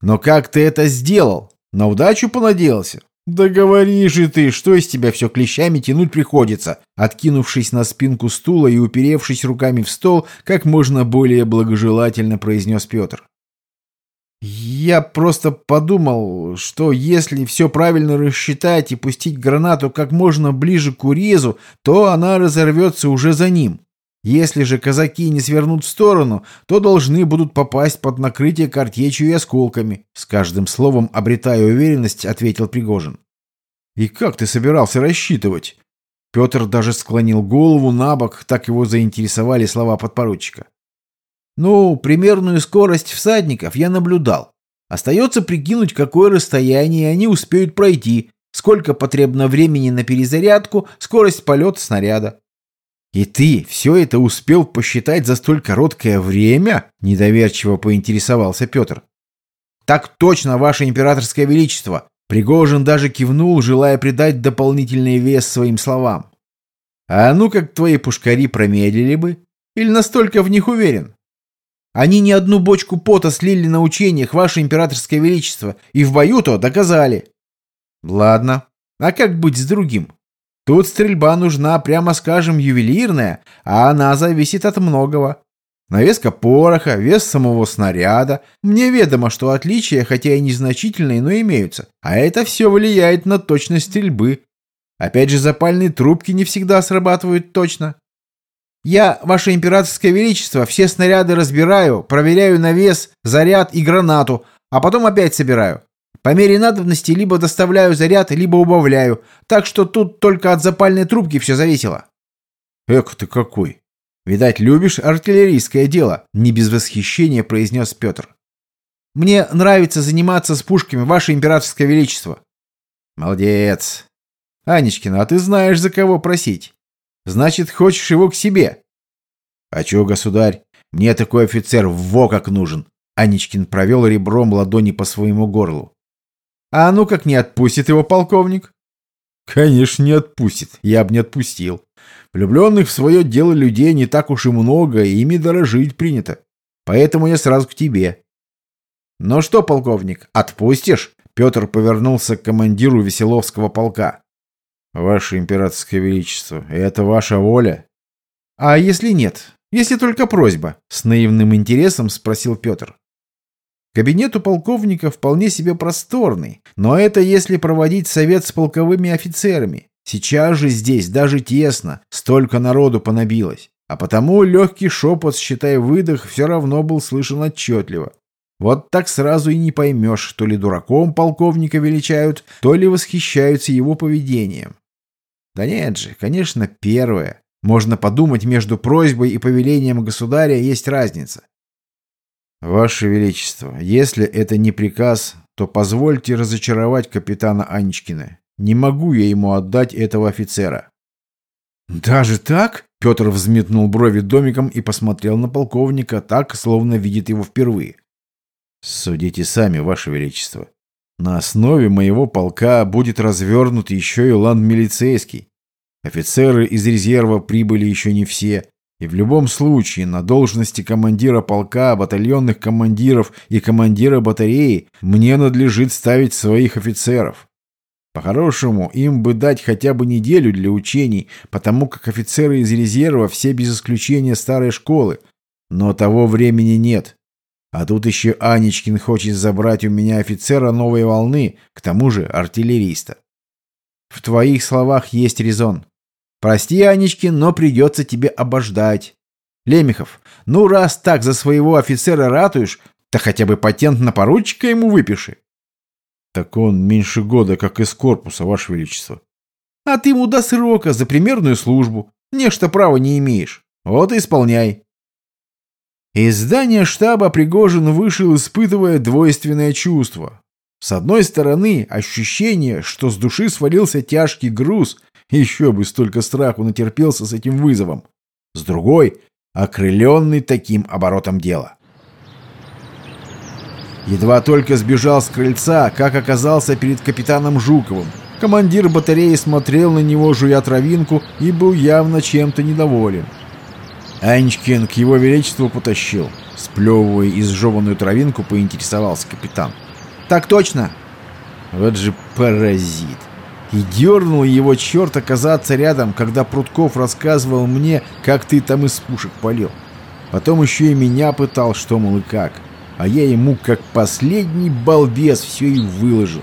Но как ты это сделал? На удачу понадеялся? Да говори же ты, что из тебя все клещами тянуть приходится? Откинувшись на спинку стула и уперевшись руками в стол, как можно более благожелательно произнес Петр. Я просто подумал, что если все правильно рассчитать и пустить гранату как можно ближе к урезу, то она разорвется уже за ним. Если же казаки не свернут в сторону, то должны будут попасть под накрытие картечью и осколками. С каждым словом, обретая уверенность, ответил Пригожин. И как ты собирался рассчитывать? Петр даже склонил голову на бок, так его заинтересовали слова подпоручика. Ну, примерную скорость всадников я наблюдал. Остается прикинуть, какое расстояние они успеют пройти, сколько потребно времени на перезарядку, скорость полета снаряда. «И ты все это успел посчитать за столь короткое время?» – недоверчиво поинтересовался Петр. «Так точно, Ваше Императорское Величество!» Пригожин даже кивнул, желая придать дополнительный вес своим словам. «А ну как твои пушкари промедлили бы? Или настолько в них уверен?» Они не одну бочку пота слили на учениях, Ваше Императорское Величество, и в бою-то доказали. Ладно, а как быть с другим? Тут стрельба нужна, прямо скажем, ювелирная, а она зависит от многого. Навеска пороха, вес самого снаряда. Мне ведомо, что отличия, хотя и незначительные, но имеются. А это все влияет на точность стрельбы. Опять же, запальные трубки не всегда срабатывают точно. Я, Ваше Императорское Величество, все снаряды разбираю, проверяю на вес, заряд и гранату, а потом опять собираю. По мере надобности либо доставляю заряд, либо убавляю, так что тут только от запальной трубки все зависело. Эк ты какой! Видать, любишь артиллерийское дело, не без восхищения произнес Петр. Мне нравится заниматься с пушками, Ваше Императорское Величество. Молодец. Анечкина, а ты знаешь, за кого просить. Значит, хочешь его к себе?» «А чё, государь? Мне такой офицер во как нужен!» Анечкин провел ребром ладони по своему горлу. «А ну как не отпустит его полковник?» «Конечно, не отпустит. Я бы не отпустил. Влюбленных в свое дело людей не так уж и много, и ими дорожить принято. Поэтому я сразу к тебе». «Ну что, полковник, отпустишь?» Петр повернулся к командиру Веселовского полка. «Ваше императорское величество, это ваша воля?» «А если нет? Если только просьба?» — с наивным интересом спросил Петр. Кабинет у полковника вполне себе просторный, но это если проводить совет с полковыми офицерами. Сейчас же здесь даже тесно, столько народу понабилось. А потому легкий шепот, считай выдох, все равно был слышен отчетливо. Вот так сразу и не поймешь, то ли дураком полковника величают, то ли восхищаются его поведением. Да нет же, конечно, первое. Можно подумать, между просьбой и повелением государя есть разница. Ваше Величество, если это не приказ, то позвольте разочаровать капитана Анечкина. Не могу я ему отдать этого офицера. Даже так? Петр взметнул брови домиком и посмотрел на полковника так, словно видит его впервые. Судите сами, Ваше Величество. На основе моего полка будет развернут еще и ланд-милицейский. Офицеры из резерва прибыли еще не все. И в любом случае на должности командира полка, батальонных командиров и командира батареи мне надлежит ставить своих офицеров. По-хорошему, им бы дать хотя бы неделю для учений, потому как офицеры из резерва все без исключения старой школы. Но того времени нет. А тут еще Анечкин хочет забрать у меня офицера новой волны, к тому же артиллериста. В твоих словах есть резон. Прости, Анечкин, но придется тебе обождать. Лемехов, ну раз так за своего офицера ратуешь, то хотя бы патент на поручика ему выпиши. Так он меньше года, как из корпуса, Ваше Величество. А ты ему до срока за примерную службу. Нечто права не имеешь. Вот и исполняй. Из здания штаба Пригожин вышел, испытывая двойственное чувство. С одной стороны, ощущение, что с души свалился тяжкий груз, еще бы столько страху натерпелся с этим вызовом. С другой, окрыленный таким оборотом дела. Едва только сбежал с крыльца, как оказался перед капитаном Жуковым. Командир батареи смотрел на него, жуя травинку, и был явно чем-то недоволен. Анечкин к его величеству потащил. Сплевывая изжеванную травинку, поинтересовался капитан. «Так точно!» Вот же паразит! И дернул его черт оказаться рядом, когда Прутков рассказывал мне, как ты там из пушек полил. Потом еще и меня пытал, что, мол, и как. а я ему как последний балбес все и выложил.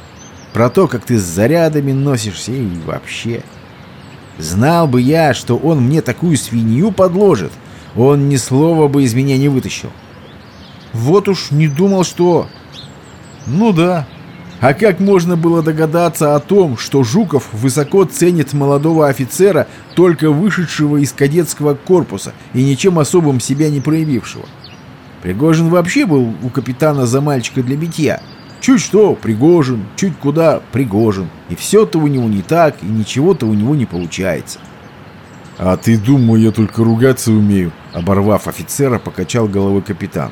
Про то, как ты с зарядами носишься и вообще. Знал бы я, что он мне такую свинью подложит, он ни слова бы из меня не вытащил. Вот уж не думал, что... Ну да. А как можно было догадаться о том, что Жуков высоко ценит молодого офицера, только вышедшего из кадетского корпуса и ничем особым себя не проявившего? Пригожин вообще был у капитана за мальчика для битья. Чуть что Пригожин, чуть куда Пригожин. И все-то у него не так, и ничего-то у него не получается. «А ты думал, я только ругаться умею?» Оборвав офицера, покачал головой капитан.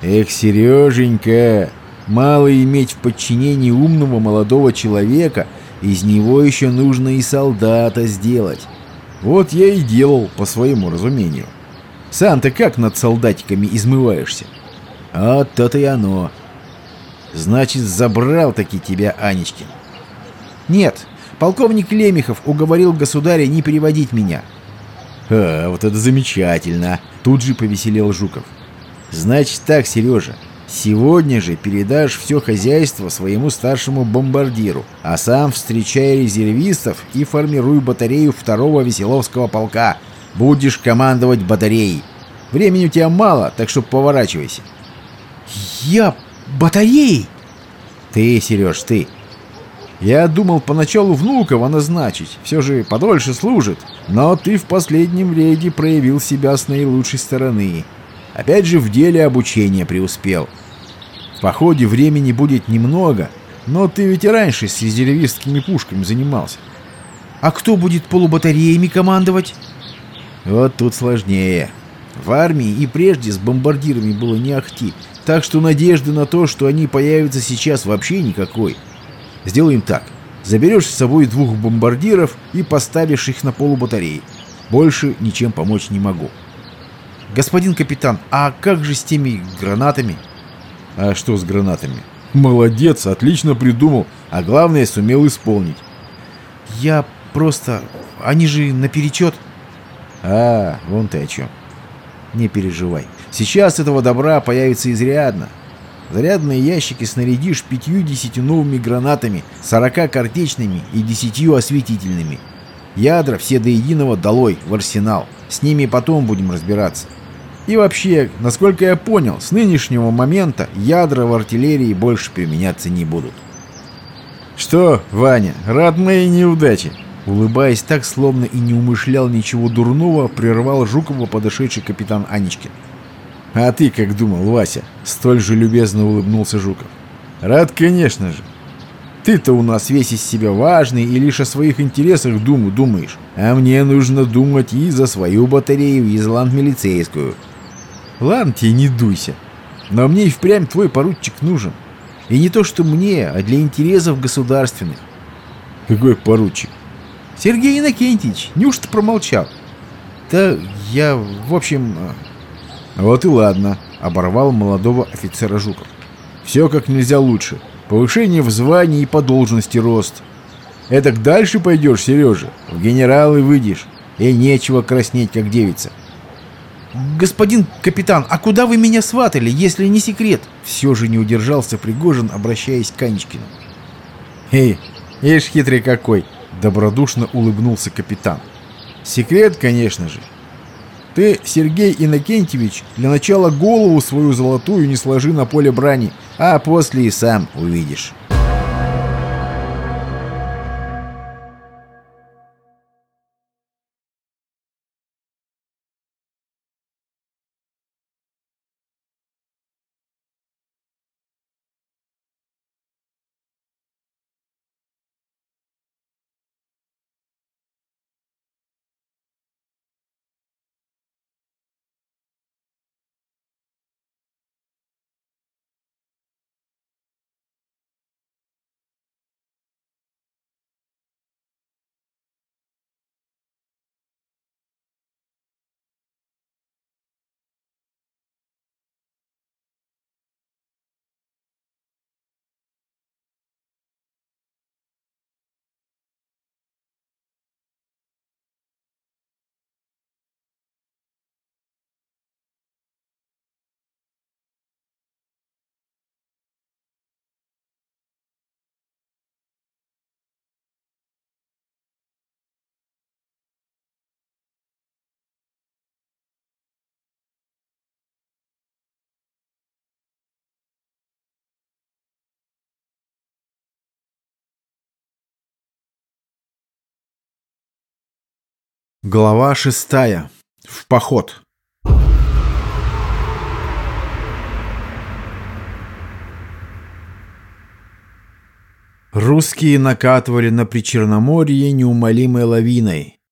«Эх, Сереженька, мало иметь в подчинении умного молодого человека, из него еще нужно и солдата сделать. Вот я и делал, по своему разумению. Сам ты как над солдатиками измываешься? Вот то-то и оно. Значит, забрал-таки тебя Анечкин. Нет, полковник Лемехов уговорил государя не переводить меня. А, вот это замечательно. Тут же повеселел Жуков. Значит так, Сережа, сегодня же передашь все хозяйство своему старшему бомбардиру, а сам встречай резервистов и формируй батарею второго Веселовского полка. Будешь командовать батареей. Времени у тебя мало, так что поворачивайся. Я батареей? Ты, Сереж, ты. Я думал поначалу Внукова назначить, все же подольше служит, но ты в последнем рейде проявил себя с наилучшей стороны. Опять же в деле обучения преуспел. В походе времени будет немного, но ты ведь и раньше с резервистскими пушками занимался. А кто будет полубатареями командовать? Вот тут сложнее. В армии и прежде с бомбардирами было не ахти, так что надежды на то, что они появятся сейчас, вообще никакой. Сделаем так. Заберешь с собой двух бомбардиров и поставишь их на полубатареи. Больше ничем помочь не могу. Господин капитан, а как же с теми гранатами? А что с гранатами? Молодец, отлично придумал, а главное сумел исполнить. Я просто... Они же наперечет. А, вон ты о чем. Не переживай. Сейчас этого добра появится изрядно. Зарядные ящики снарядишь пятью-десятью новыми гранатами, сорока картечными и десятью осветительными. Ядра все до единого долой в арсенал. С ними потом будем разбираться. И вообще, насколько я понял, с нынешнего момента ядра в артиллерии больше применяться не будут. «Что, Ваня, рад моей неудаче?» Улыбаясь так, словно и не умышлял ничего дурного, прервал Жукова подошедший капитан Анечкин. «А ты как думал, Вася?» Столь же любезно улыбнулся Жуков. «Рад, конечно же. Ты-то у нас весь из себя важный и лишь о своих интересах думу думаешь. А мне нужно думать и за свою батарею, и за ландмилицейскую. Ладно тебе, не дуйся. Но мне и впрямь твой поручик нужен. И не то что мне, а для интересов государственных. Какой поручик? Сергей Иннокентьевич, неужто промолчал? Да я, в общем... «Вот и ладно», — оборвал молодого офицера Жуков. «Все как нельзя лучше. Повышение в звании и по должности рост. Этак дальше пойдешь, Сережа, в генералы выйдешь, и нечего краснеть, как девица». «Господин капитан, а куда вы меня сватали, если не секрет?» Все же не удержался Пригожин, обращаясь к Канечкину. «Эй, ишь хитрый какой!» — добродушно улыбнулся капитан. «Секрет, конечно же. Ты, Сергей Иннокентьевич, для начала голову свою золотую не сложи на поле брани, а после и сам увидишь». Глава шестая. В поход. Русские накатывали на Причерноморье неумолимой лавиной.